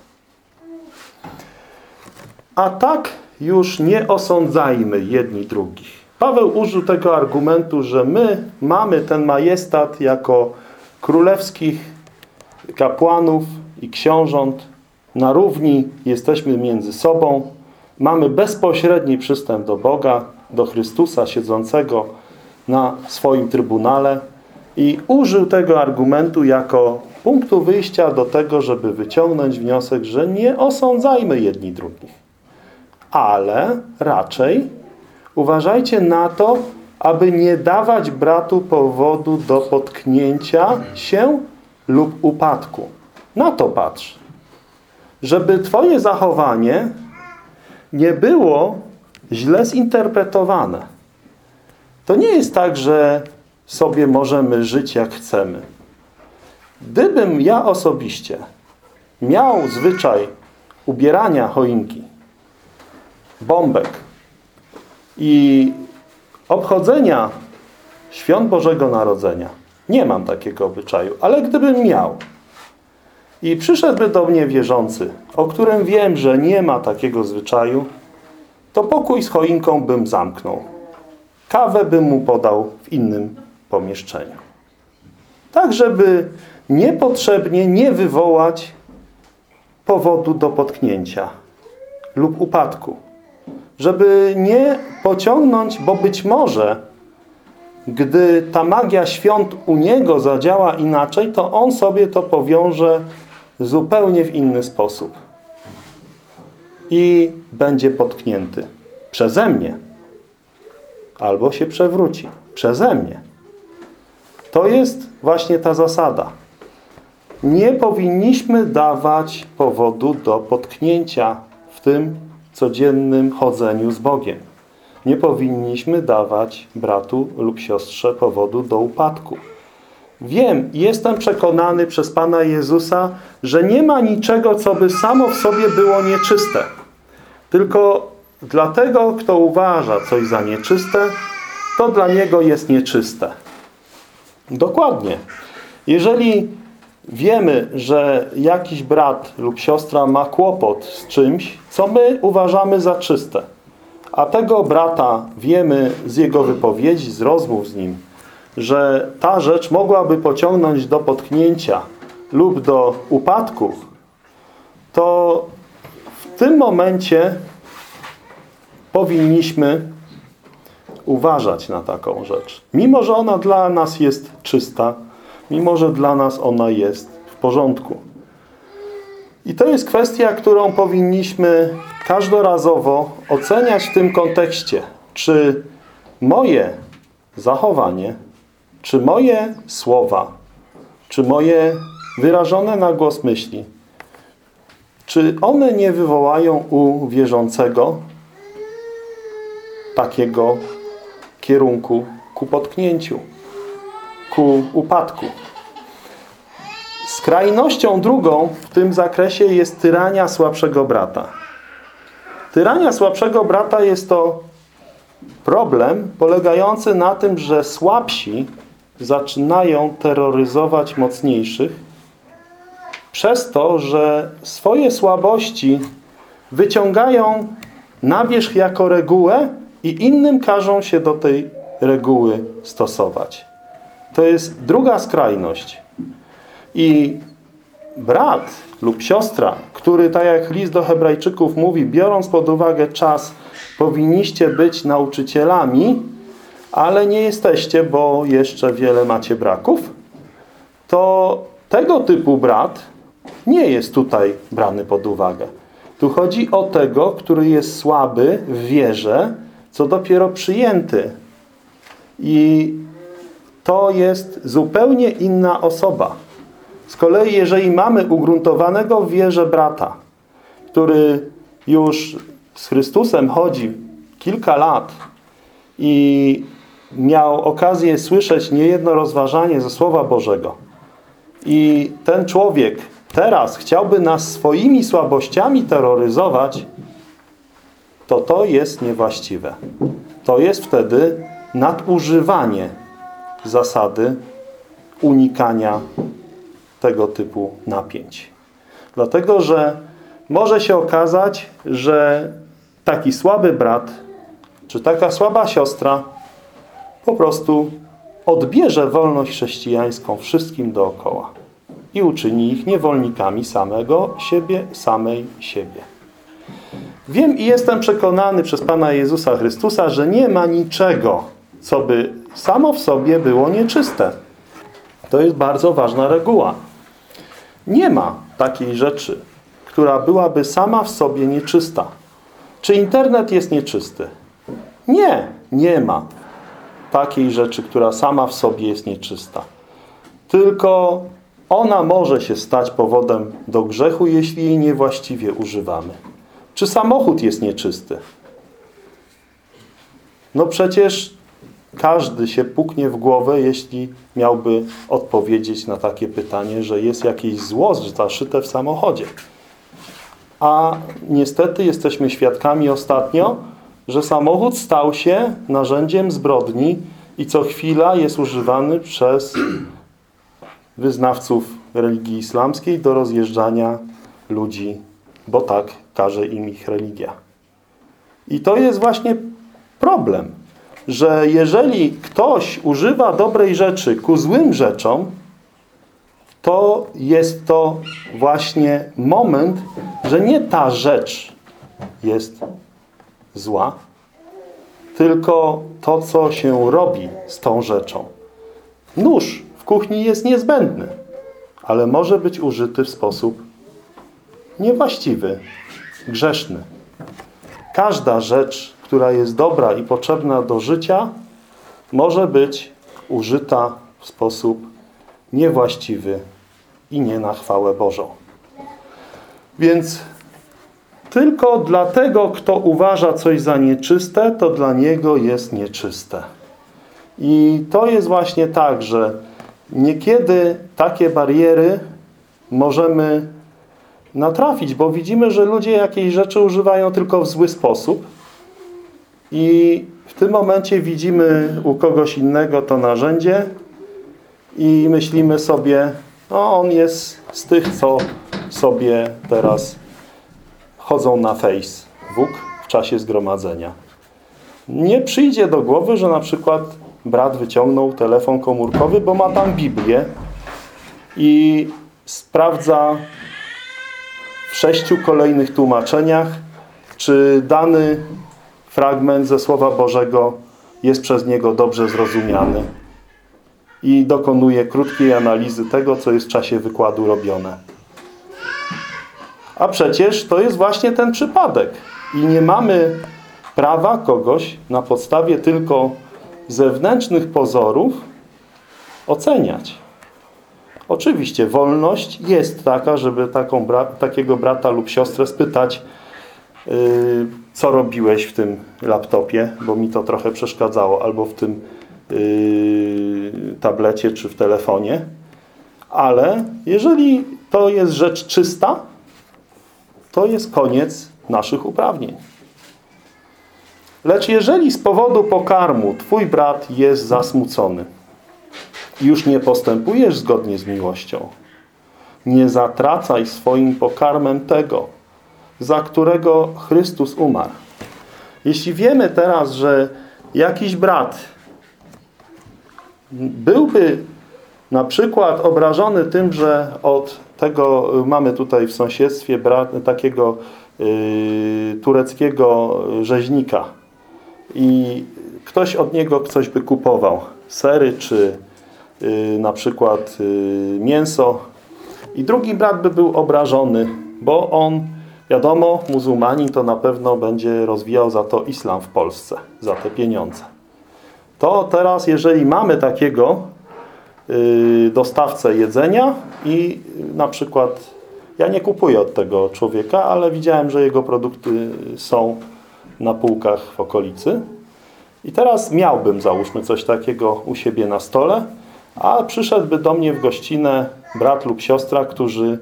A tak już nie osądzajmy jedni drugich. Paweł użył tego argumentu, że my mamy ten majestat jako królewskich kapłanów i książąt. Na równi jesteśmy między sobą. Mamy bezpośredni przystęp do Boga, do Chrystusa siedzącego na swoim trybunale i użył tego argumentu jako punktu wyjścia do tego, żeby wyciągnąć wniosek, że nie osądzajmy jedni drugich ale raczej uważajcie na to, aby nie dawać bratu powodu do potknięcia się lub upadku. Na to patrz. Żeby twoje zachowanie nie było źle zinterpretowane. To nie jest tak, że sobie możemy żyć jak chcemy. Gdybym ja osobiście miał zwyczaj ubierania choinki bombek i obchodzenia świąt Bożego Narodzenia. Nie mam takiego obyczaju, ale gdybym miał i przyszedłby do mnie wierzący, o którym wiem, że nie ma takiego zwyczaju, to pokój z choinką bym zamknął. Kawę bym mu podał w innym pomieszczeniu. Tak, żeby niepotrzebnie nie wywołać powodu do potknięcia lub upadku żeby nie pociągnąć, bo być może gdy ta magia świąt u niego zadziała inaczej, to on sobie to powiąże zupełnie w inny sposób. I będzie potknięty. Przeze mnie. Albo się przewróci. Przeze mnie. To jest właśnie ta zasada. Nie powinniśmy dawać powodu do potknięcia w tym codziennym chodzeniu z Bogiem. Nie powinniśmy dawać bratu lub siostrze powodu do upadku. Wiem, jestem przekonany przez Pana Jezusa, że nie ma niczego, co by samo w sobie było nieczyste. Tylko dlatego, kto uważa coś za nieczyste, to dla niego jest nieczyste. Dokładnie. Jeżeli wiemy, że jakiś brat lub siostra ma kłopot z czymś, co my uważamy za czyste, a tego brata wiemy z jego wypowiedzi, z rozmów z nim, że ta rzecz mogłaby pociągnąć do potknięcia lub do upadków, to w tym momencie powinniśmy uważać na taką rzecz. Mimo, że ona dla nas jest czysta, mimo że dla nas ona jest w porządku. I to jest kwestia, którą powinniśmy każdorazowo oceniać w tym kontekście. Czy moje zachowanie, czy moje słowa, czy moje wyrażone na głos myśli, czy one nie wywołają u wierzącego takiego kierunku ku potknięciu, ku upadku. Skrajnością drugą w tym zakresie jest tyrania słabszego brata. Tyrania słabszego brata jest to problem polegający na tym, że słabsi zaczynają terroryzować mocniejszych przez to, że swoje słabości wyciągają na wierzch jako regułę i innym każą się do tej reguły stosować. To jest druga skrajność. I brat lub siostra, który, tak jak list do hebrajczyków mówi, biorąc pod uwagę czas, powinniście być nauczycielami, ale nie jesteście, bo jeszcze wiele macie braków, to tego typu brat nie jest tutaj brany pod uwagę. Tu chodzi o tego, który jest słaby w wierze, co dopiero przyjęty. I to jest zupełnie inna osoba. Z kolei, jeżeli mamy ugruntowanego w wierze brata, który już z Chrystusem chodzi kilka lat i miał okazję słyszeć niejedno rozważanie ze Słowa Bożego i ten człowiek teraz chciałby nas swoimi słabościami terroryzować, to to jest niewłaściwe. To jest wtedy nadużywanie zasady unikania tego typu napięć. Dlatego, że może się okazać, że taki słaby brat czy taka słaba siostra po prostu odbierze wolność chrześcijańską wszystkim dookoła i uczyni ich niewolnikami samego siebie, samej siebie. Wiem i jestem przekonany przez Pana Jezusa Chrystusa, że nie ma niczego, co by samo w sobie było nieczyste. To jest bardzo ważna reguła. Nie ma takiej rzeczy, która byłaby sama w sobie nieczysta. Czy internet jest nieczysty? Nie, nie ma takiej rzeczy, która sama w sobie jest nieczysta. Tylko ona może się stać powodem do grzechu, jeśli jej niewłaściwie używamy. Czy samochód jest nieczysty? No przecież każdy się puknie w głowę, jeśli miałby odpowiedzieć na takie pytanie, że jest jakieś zło zaszyte w samochodzie. A niestety jesteśmy świadkami ostatnio, że samochód stał się narzędziem zbrodni i co chwila jest używany przez wyznawców religii islamskiej do rozjeżdżania ludzi, bo tak każe im ich religia. I to jest właśnie problem, że jeżeli ktoś używa dobrej rzeczy ku złym rzeczom, to jest to właśnie moment, że nie ta rzecz jest zła, tylko to, co się robi z tą rzeczą. Nóż w kuchni jest niezbędny, ale może być użyty w sposób niewłaściwy, grzeszny. Każda rzecz, która jest dobra i potrzebna do życia, może być użyta w sposób niewłaściwy i nie na chwałę Bożą. Więc tylko dlatego, kto uważa coś za nieczyste, to dla niego jest nieczyste. I to jest właśnie tak, że niekiedy takie bariery możemy natrafić, bo widzimy, że ludzie jakiejś rzeczy używają tylko w zły sposób i w tym momencie widzimy u kogoś innego to narzędzie i myślimy sobie, no on jest z tych, co sobie teraz chodzą na Facebook w czasie zgromadzenia. Nie przyjdzie do głowy, że na przykład brat wyciągnął telefon komórkowy, bo ma tam Biblię i sprawdza w sześciu kolejnych tłumaczeniach, czy dany fragment ze Słowa Bożego jest przez niego dobrze zrozumiany i dokonuje krótkiej analizy tego, co jest w czasie wykładu robione. A przecież to jest właśnie ten przypadek. I nie mamy prawa kogoś na podstawie tylko zewnętrznych pozorów oceniać. Oczywiście wolność jest taka, żeby taką bra takiego brata lub siostrę spytać, yy, co robiłeś w tym laptopie, bo mi to trochę przeszkadzało, albo w tym yy, tablecie, czy w telefonie. Ale jeżeli to jest rzecz czysta, to jest koniec naszych uprawnień. Lecz jeżeli z powodu pokarmu twój brat jest zasmucony, już nie postępujesz zgodnie z miłością, nie zatracaj swoim pokarmem tego, za którego Chrystus umarł. Jeśli wiemy teraz, że jakiś brat byłby na przykład obrażony tym, że od tego mamy tutaj w sąsiedztwie takiego yy, tureckiego rzeźnika. I ktoś od niego coś by kupował, sery czy na przykład mięso. I drugi brat by był obrażony, bo on, wiadomo, muzułmanin to na pewno będzie rozwijał za to islam w Polsce, za te pieniądze. To teraz, jeżeli mamy takiego dostawcę jedzenia i na przykład, ja nie kupuję od tego człowieka, ale widziałem, że jego produkty są na półkach w okolicy. I teraz miałbym, załóżmy, coś takiego u siebie na stole, a przyszedłby do mnie w gościnę brat lub siostra, którzy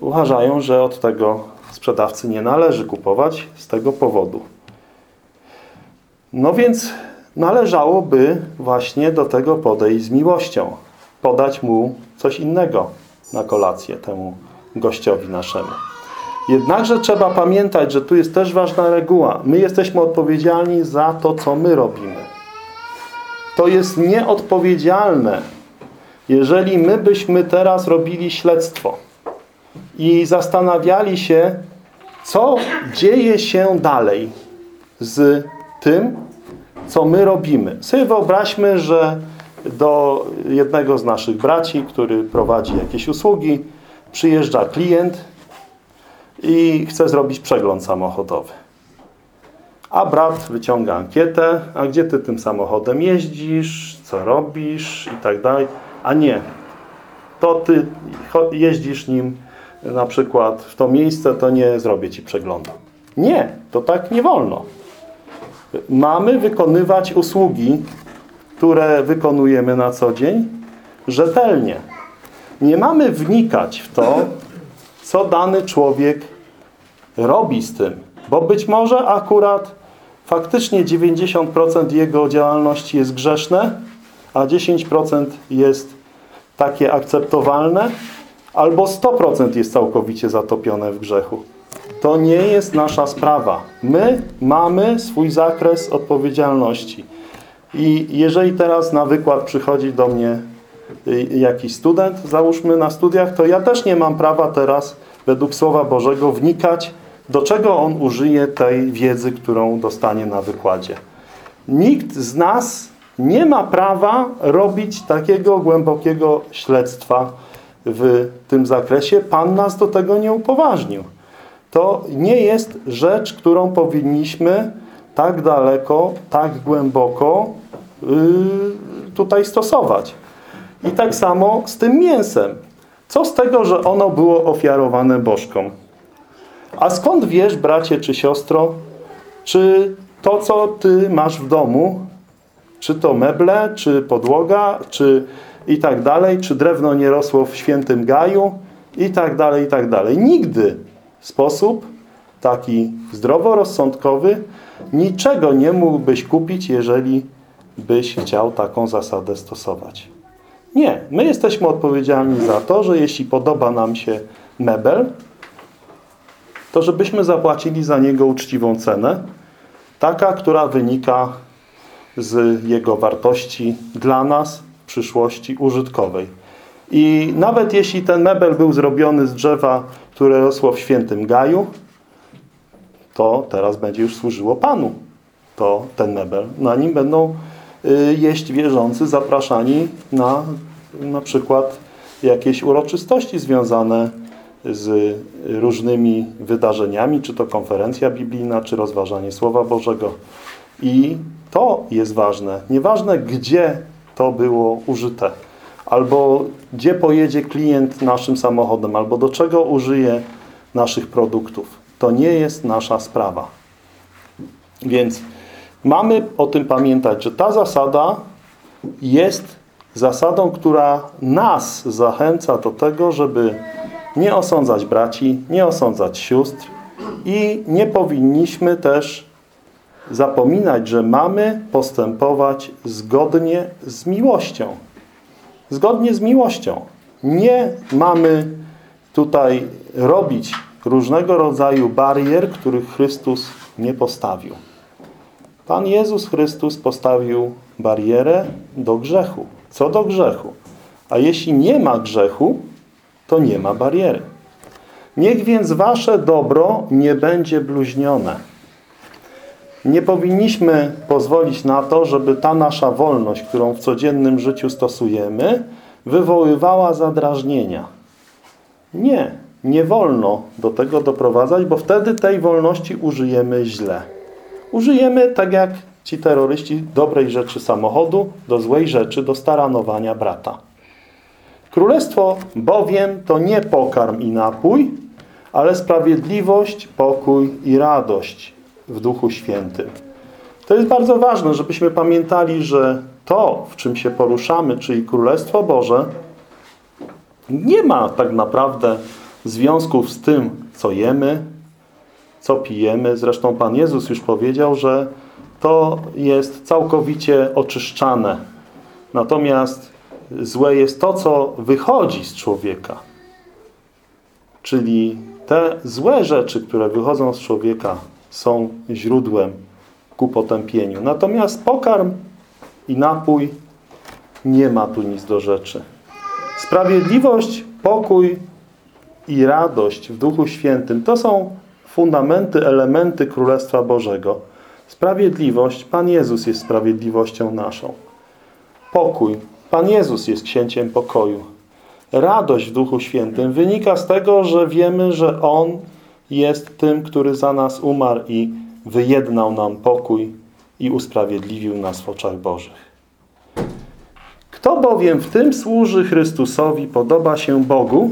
uważają, że od tego sprzedawcy nie należy kupować z tego powodu. No więc należałoby właśnie do tego podejść z miłością. Podać mu coś innego na kolację temu gościowi naszemu. Jednakże trzeba pamiętać, że tu jest też ważna reguła. My jesteśmy odpowiedzialni za to, co my robimy. To jest nieodpowiedzialne, jeżeli my byśmy teraz robili śledztwo i zastanawiali się, co dzieje się dalej z tym, co my robimy. Sobie wyobraźmy, że do jednego z naszych braci, który prowadzi jakieś usługi, przyjeżdża klient i chce zrobić przegląd samochodowy. A brat wyciąga ankietę, a gdzie ty tym samochodem jeździsz, co robisz i tak dalej. A nie, to ty jeździsz nim na przykład w to miejsce, to nie zrobię ci przeglądu. Nie, to tak nie wolno. Mamy wykonywać usługi, które wykonujemy na co dzień, rzetelnie. Nie mamy wnikać w to, co dany człowiek robi z tym. Bo być może akurat faktycznie 90% jego działalności jest grzeszne, a 10% jest takie akceptowalne, albo 100% jest całkowicie zatopione w grzechu. To nie jest nasza sprawa. My mamy swój zakres odpowiedzialności. I jeżeli teraz na wykład przychodzi do mnie y, jakiś student, załóżmy na studiach, to ja też nie mam prawa teraz według Słowa Bożego wnikać, do czego on użyje tej wiedzy, którą dostanie na wykładzie. Nikt z nas nie ma prawa robić takiego głębokiego śledztwa w tym zakresie. Pan nas do tego nie upoważnił. To nie jest rzecz, którą powinniśmy tak daleko, tak głęboko yy, tutaj stosować. I tak samo z tym mięsem. Co z tego, że ono było ofiarowane bożkom? A skąd wiesz, bracie czy siostro, czy to, co ty masz w domu, czy to meble, czy podłoga, czy i tak dalej, czy drewno nie rosło w świętym gaju i tak dalej, i tak dalej. Nigdy sposób taki zdroworozsądkowy niczego nie mógłbyś kupić, jeżeli byś chciał taką zasadę stosować. Nie. My jesteśmy odpowiedzialni za to, że jeśli podoba nam się mebel, to żebyśmy zapłacili za niego uczciwą cenę, taka, która wynika z jego wartości dla nas w przyszłości użytkowej. I nawet jeśli ten mebel był zrobiony z drzewa, które rosło w świętym gaju, to teraz będzie już służyło Panu. To ten mebel. Na nim będą y, jeść wierzący zapraszani na na przykład jakieś uroczystości związane z różnymi wydarzeniami, czy to konferencja biblijna, czy rozważanie Słowa Bożego. I to jest ważne. Nieważne, gdzie to było użyte, albo gdzie pojedzie klient naszym samochodem, albo do czego użyje naszych produktów. To nie jest nasza sprawa. Więc mamy o tym pamiętać, że ta zasada jest zasadą, która nas zachęca do tego, żeby nie osądzać braci, nie osądzać sióstr i nie powinniśmy też zapominać, że mamy postępować zgodnie z miłością. Zgodnie z miłością. Nie mamy tutaj robić różnego rodzaju barier, których Chrystus nie postawił. Pan Jezus Chrystus postawił barierę do grzechu. Co do grzechu. A jeśli nie ma grzechu, to nie ma bariery. Niech więc wasze dobro nie będzie bluźnione. Nie powinniśmy pozwolić na to, żeby ta nasza wolność, którą w codziennym życiu stosujemy, wywoływała zadrażnienia. Nie, nie wolno do tego doprowadzać, bo wtedy tej wolności użyjemy źle. Użyjemy, tak jak ci terroryści, dobrej rzeczy samochodu do złej rzeczy, do staranowania brata. Królestwo bowiem to nie pokarm i napój, ale sprawiedliwość, pokój i radość w Duchu Świętym. To jest bardzo ważne, żebyśmy pamiętali, że to, w czym się poruszamy, czyli Królestwo Boże, nie ma tak naprawdę związków z tym, co jemy, co pijemy. Zresztą Pan Jezus już powiedział, że to jest całkowicie oczyszczane. Natomiast złe jest to, co wychodzi z człowieka. Czyli te złe rzeczy, które wychodzą z człowieka, są źródłem ku potępieniu. Natomiast pokarm i napój nie ma tu nic do rzeczy. Sprawiedliwość, pokój i radość w Duchu Świętym to są fundamenty, elementy Królestwa Bożego. Sprawiedliwość, Pan Jezus jest sprawiedliwością naszą. Pokój, Pan Jezus jest księciem pokoju. Radość w Duchu Świętym wynika z tego, że wiemy, że On jest tym, który za nas umarł i wyjednał nam pokój i usprawiedliwił nas w oczach Bożych. Kto bowiem w tym służy Chrystusowi, podoba się Bogu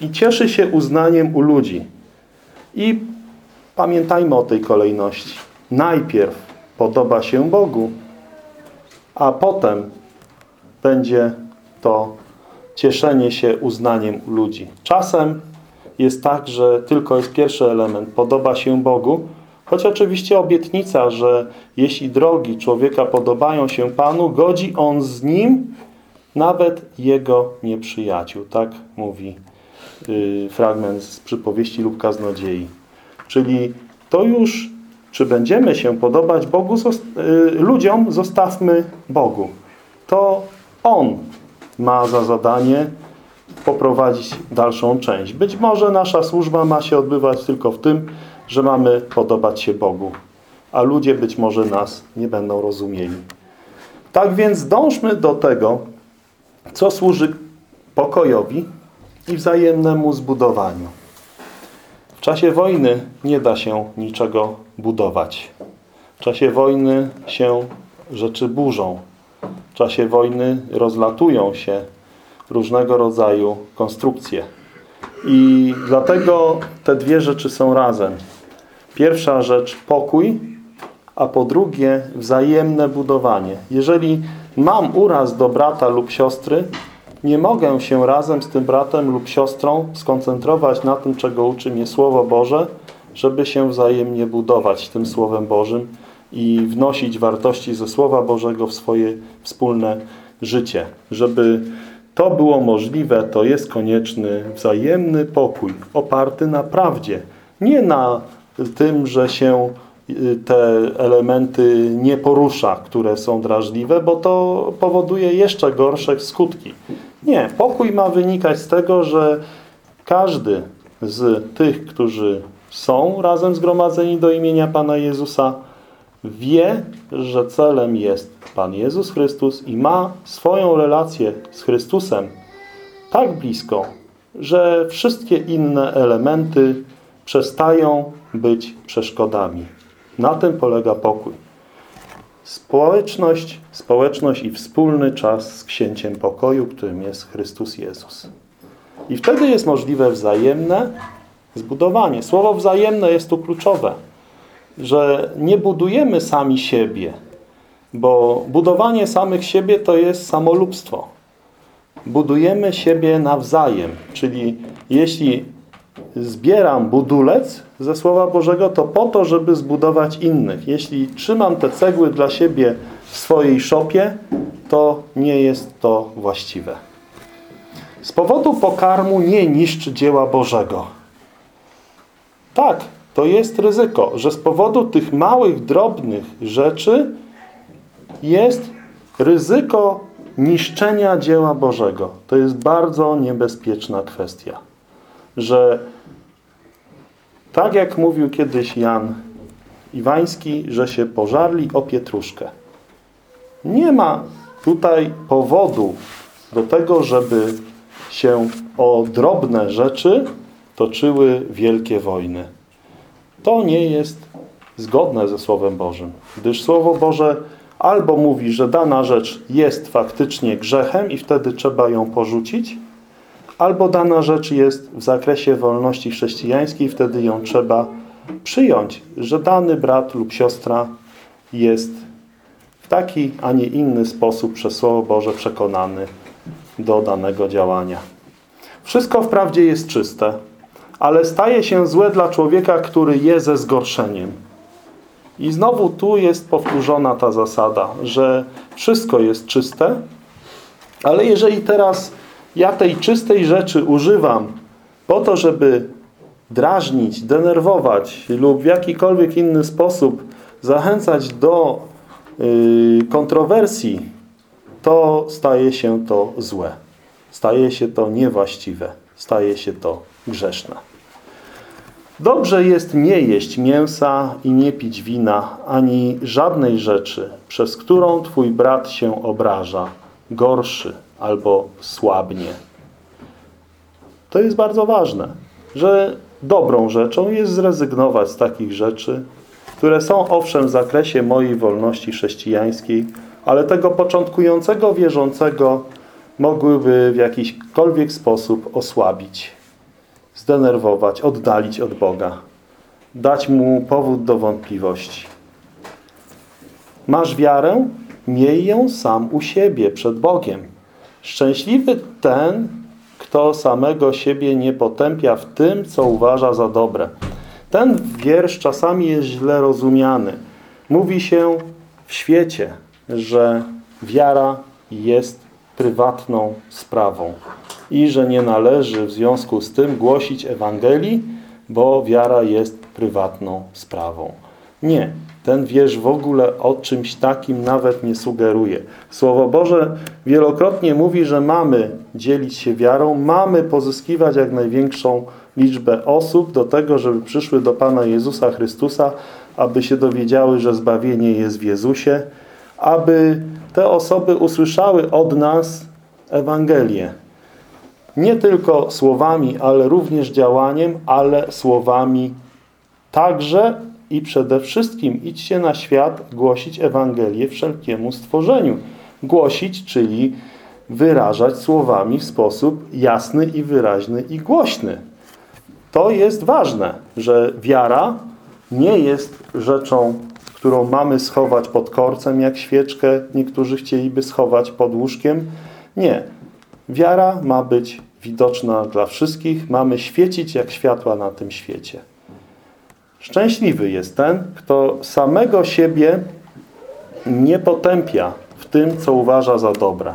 i cieszy się uznaniem u ludzi. I pamiętajmy o tej kolejności. Najpierw podoba się Bogu, a potem będzie to cieszenie się uznaniem u ludzi. Czasem jest tak, że tylko jest pierwszy element, podoba się Bogu, choć oczywiście obietnica, że jeśli drogi człowieka podobają się Panu, godzi on z nim nawet jego nieprzyjaciół. Tak mówi yy, fragment z przypowieści lub kaznodziei. Czyli to już, czy będziemy się podobać Bogu, yy, ludziom, zostawmy Bogu. To On ma za zadanie poprowadzić dalszą część. Być może nasza służba ma się odbywać tylko w tym, że mamy podobać się Bogu, a ludzie być może nas nie będą rozumieli. Tak więc dążmy do tego, co służy pokojowi i wzajemnemu zbudowaniu. W czasie wojny nie da się niczego budować. W czasie wojny się rzeczy burzą. W czasie wojny rozlatują się różnego rodzaju konstrukcje. I dlatego te dwie rzeczy są razem. Pierwsza rzecz pokój, a po drugie wzajemne budowanie. Jeżeli mam uraz do brata lub siostry, nie mogę się razem z tym bratem lub siostrą skoncentrować na tym, czego uczy mnie Słowo Boże, żeby się wzajemnie budować tym Słowem Bożym i wnosić wartości ze Słowa Bożego w swoje wspólne życie. Żeby to było możliwe, to jest konieczny wzajemny pokój, oparty na prawdzie. Nie na tym, że się y, te elementy nie porusza, które są drażliwe, bo to powoduje jeszcze gorsze skutki. Nie, pokój ma wynikać z tego, że każdy z tych, którzy są razem zgromadzeni do imienia Pana Jezusa, wie, że celem jest Pan Jezus Chrystus i ma swoją relację z Chrystusem tak blisko, że wszystkie inne elementy przestają być przeszkodami. Na tym polega pokój. Społeczność, społeczność i wspólny czas z księciem pokoju, którym jest Chrystus Jezus. I wtedy jest możliwe wzajemne zbudowanie. Słowo wzajemne jest tu kluczowe. Że nie budujemy sami siebie, bo budowanie samych siebie to jest samolubstwo. Budujemy siebie nawzajem, czyli jeśli zbieram budulec ze Słowa Bożego, to po to, żeby zbudować innych. Jeśli trzymam te cegły dla siebie w swojej szopie, to nie jest to właściwe. Z powodu pokarmu nie niszcz dzieła Bożego. Tak, to jest ryzyko, że z powodu tych małych, drobnych rzeczy jest ryzyko niszczenia dzieła Bożego. To jest bardzo niebezpieczna kwestia. Że tak jak mówił kiedyś Jan Iwański, że się pożarli o pietruszkę. Nie ma tutaj powodu do tego, żeby się o drobne rzeczy toczyły wielkie wojny. To nie jest zgodne ze Słowem Bożym, gdyż Słowo Boże albo mówi, że dana rzecz jest faktycznie grzechem i wtedy trzeba ją porzucić, albo dana rzecz jest w zakresie wolności chrześcijańskiej, wtedy ją trzeba przyjąć, że dany brat lub siostra jest w taki, a nie inny sposób przez Słowo Boże przekonany do danego działania. Wszystko wprawdzie jest czyste, ale staje się złe dla człowieka, który je ze zgorszeniem. I znowu tu jest powtórzona ta zasada, że wszystko jest czyste, ale jeżeli teraz ja tej czystej rzeczy używam po to, żeby drażnić, denerwować lub w jakikolwiek inny sposób zachęcać do yy, kontrowersji, to staje się to złe. Staje się to niewłaściwe. Staje się to grzeszne. Dobrze jest nie jeść mięsa i nie pić wina, ani żadnej rzeczy, przez którą twój brat się obraża, gorszy albo słabnie. To jest bardzo ważne, że dobrą rzeczą jest zrezygnować z takich rzeczy, które są owszem w zakresie mojej wolności chrześcijańskiej, ale tego początkującego wierzącego mogłyby w jakikolwiek sposób osłabić, zdenerwować, oddalić od Boga, dać mu powód do wątpliwości. Masz wiarę? Miej ją sam u siebie, przed Bogiem. Szczęśliwy ten, kto samego siebie nie potępia w tym, co uważa za dobre. Ten wiersz czasami jest źle rozumiany. Mówi się w świecie, że wiara jest prywatną sprawą i że nie należy w związku z tym głosić Ewangelii, bo wiara jest prywatną sprawą. Nie, ten wiersz w ogóle o czymś takim nawet nie sugeruje. Słowo Boże wielokrotnie mówi, że mamy dzielić się wiarą, mamy pozyskiwać jak największą liczbę osób do tego, żeby przyszły do Pana Jezusa Chrystusa, aby się dowiedziały, że zbawienie jest w Jezusie, aby te osoby usłyszały od nas Ewangelię. Nie tylko słowami, ale również działaniem, ale słowami także i przede wszystkim idźcie na świat głosić Ewangelię wszelkiemu stworzeniu. Głosić, czyli wyrażać słowami w sposób jasny i wyraźny i głośny. To jest ważne, że wiara nie jest rzeczą którą mamy schować pod korcem jak świeczkę, niektórzy chcieliby schować pod łóżkiem. Nie. Wiara ma być widoczna dla wszystkich, mamy świecić jak światła na tym świecie. Szczęśliwy jest ten, kto samego siebie nie potępia w tym, co uważa za dobre.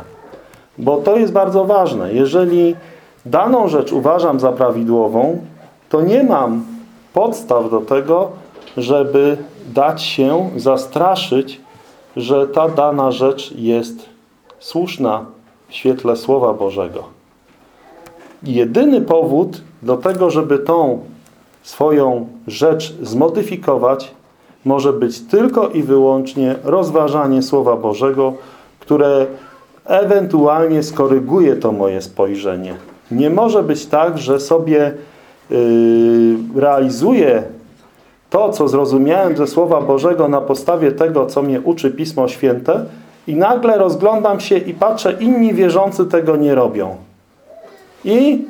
Bo to jest bardzo ważne. Jeżeli daną rzecz uważam za prawidłową, to nie mam podstaw do tego, żeby dać się zastraszyć, że ta dana rzecz jest słuszna w świetle Słowa Bożego. Jedyny powód do tego, żeby tą swoją rzecz zmodyfikować, może być tylko i wyłącznie rozważanie Słowa Bożego, które ewentualnie skoryguje to moje spojrzenie. Nie może być tak, że sobie yy, realizuję to, co zrozumiałem ze Słowa Bożego na podstawie tego, co mnie uczy Pismo Święte i nagle rozglądam się i patrzę, inni wierzący tego nie robią. I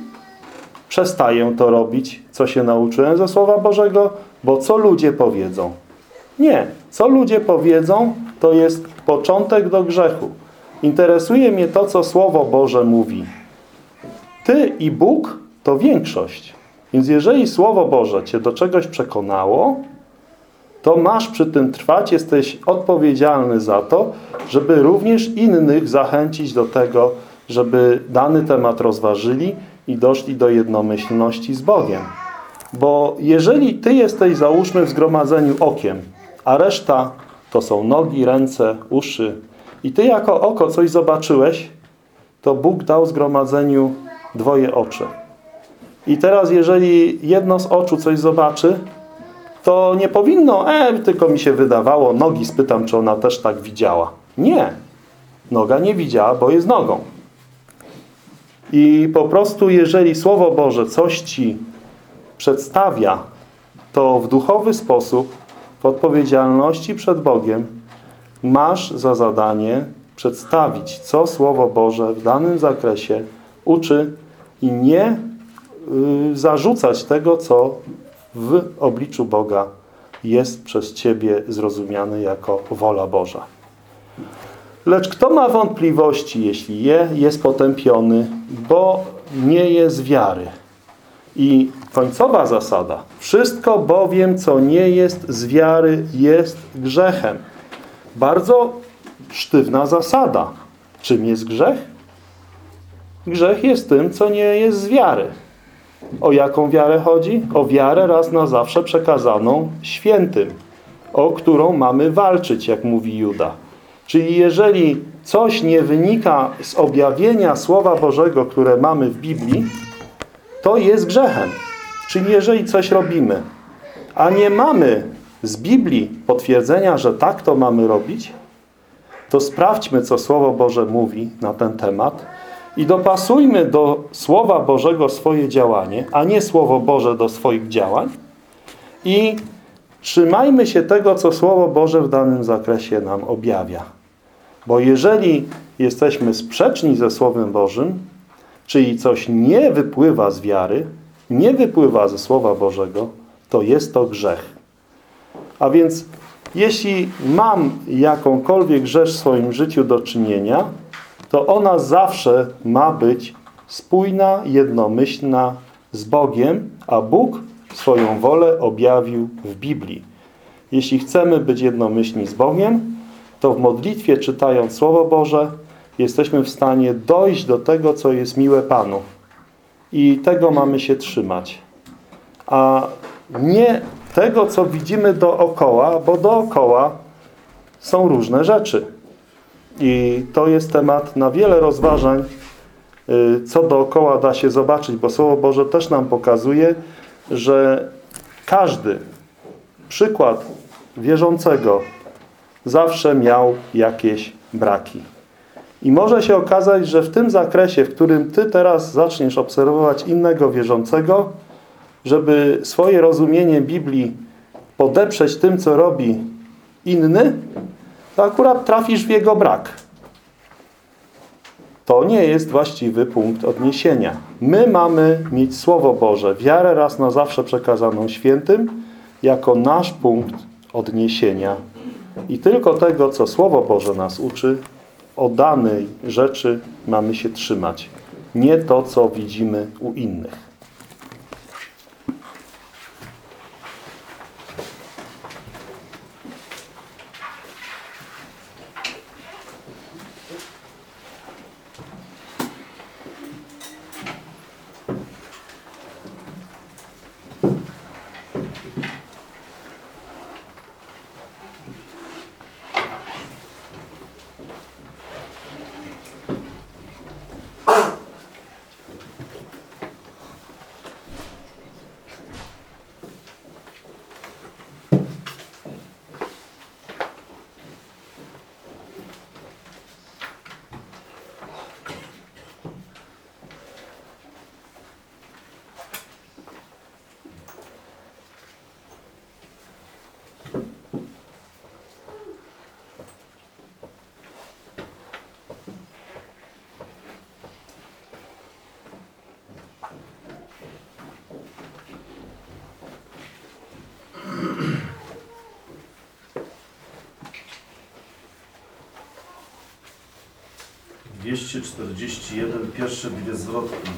przestaję to robić, co się nauczyłem ze Słowa Bożego, bo co ludzie powiedzą? Nie. Co ludzie powiedzą, to jest początek do grzechu. Interesuje mnie to, co Słowo Boże mówi. Ty i Bóg to większość. Więc jeżeli Słowo Boże cię do czegoś przekonało, to masz przy tym trwać, jesteś odpowiedzialny za to, żeby również innych zachęcić do tego, żeby dany temat rozważyli i doszli do jednomyślności z Bogiem. Bo jeżeli ty jesteś, załóżmy, w zgromadzeniu okiem, a reszta to są nogi, ręce, uszy i ty jako oko coś zobaczyłeś, to Bóg dał zgromadzeniu dwoje oczy. I teraz jeżeli jedno z oczu coś zobaczy, to nie powinno, e, tylko mi się wydawało, nogi spytam, czy ona też tak widziała. Nie. Noga nie widziała, bo jest nogą. I po prostu, jeżeli Słowo Boże coś ci przedstawia, to w duchowy sposób, w odpowiedzialności przed Bogiem, masz za zadanie przedstawić, co Słowo Boże w danym zakresie uczy i nie y, zarzucać tego, co w obliczu Boga jest przez Ciebie zrozumiany jako wola Boża. Lecz kto ma wątpliwości, jeśli je, jest potępiony, bo nie jest wiary. I końcowa zasada. Wszystko bowiem, co nie jest z wiary, jest grzechem. Bardzo sztywna zasada. Czym jest grzech? Grzech jest tym, co nie jest z wiary. O jaką wiarę chodzi? O wiarę raz na zawsze przekazaną świętym, o którą mamy walczyć, jak mówi Juda. Czyli jeżeli coś nie wynika z objawienia Słowa Bożego, które mamy w Biblii, to jest grzechem. Czyli jeżeli coś robimy, a nie mamy z Biblii potwierdzenia, że tak to mamy robić, to sprawdźmy, co Słowo Boże mówi na ten temat i dopasujmy do Słowa Bożego swoje działanie, a nie Słowo Boże do swoich działań i trzymajmy się tego, co Słowo Boże w danym zakresie nam objawia. Bo jeżeli jesteśmy sprzeczni ze Słowem Bożym, czyli coś nie wypływa z wiary, nie wypływa ze Słowa Bożego, to jest to grzech. A więc jeśli mam jakąkolwiek rzecz w swoim życiu do czynienia, to ona zawsze ma być spójna, jednomyślna z Bogiem, a Bóg swoją wolę objawił w Biblii. Jeśli chcemy być jednomyślni z Bogiem, to w modlitwie czytając Słowo Boże jesteśmy w stanie dojść do tego, co jest miłe Panu. I tego mamy się trzymać. A nie tego, co widzimy dookoła, bo dookoła są różne rzeczy. I to jest temat na wiele rozważań, y, co dookoła da się zobaczyć, bo Słowo Boże też nam pokazuje, że każdy przykład wierzącego zawsze miał jakieś braki. I może się okazać, że w tym zakresie, w którym Ty teraz zaczniesz obserwować innego wierzącego, żeby swoje rozumienie Biblii podeprzeć tym, co robi inny, to akurat trafisz w jego brak. To nie jest właściwy punkt odniesienia. My mamy mieć Słowo Boże, wiarę raz na zawsze przekazaną świętym, jako nasz punkt odniesienia. I tylko tego, co Słowo Boże nas uczy, o danej rzeczy mamy się trzymać. Nie to, co widzimy u innych. 241, pierwsze dwie zwrotki.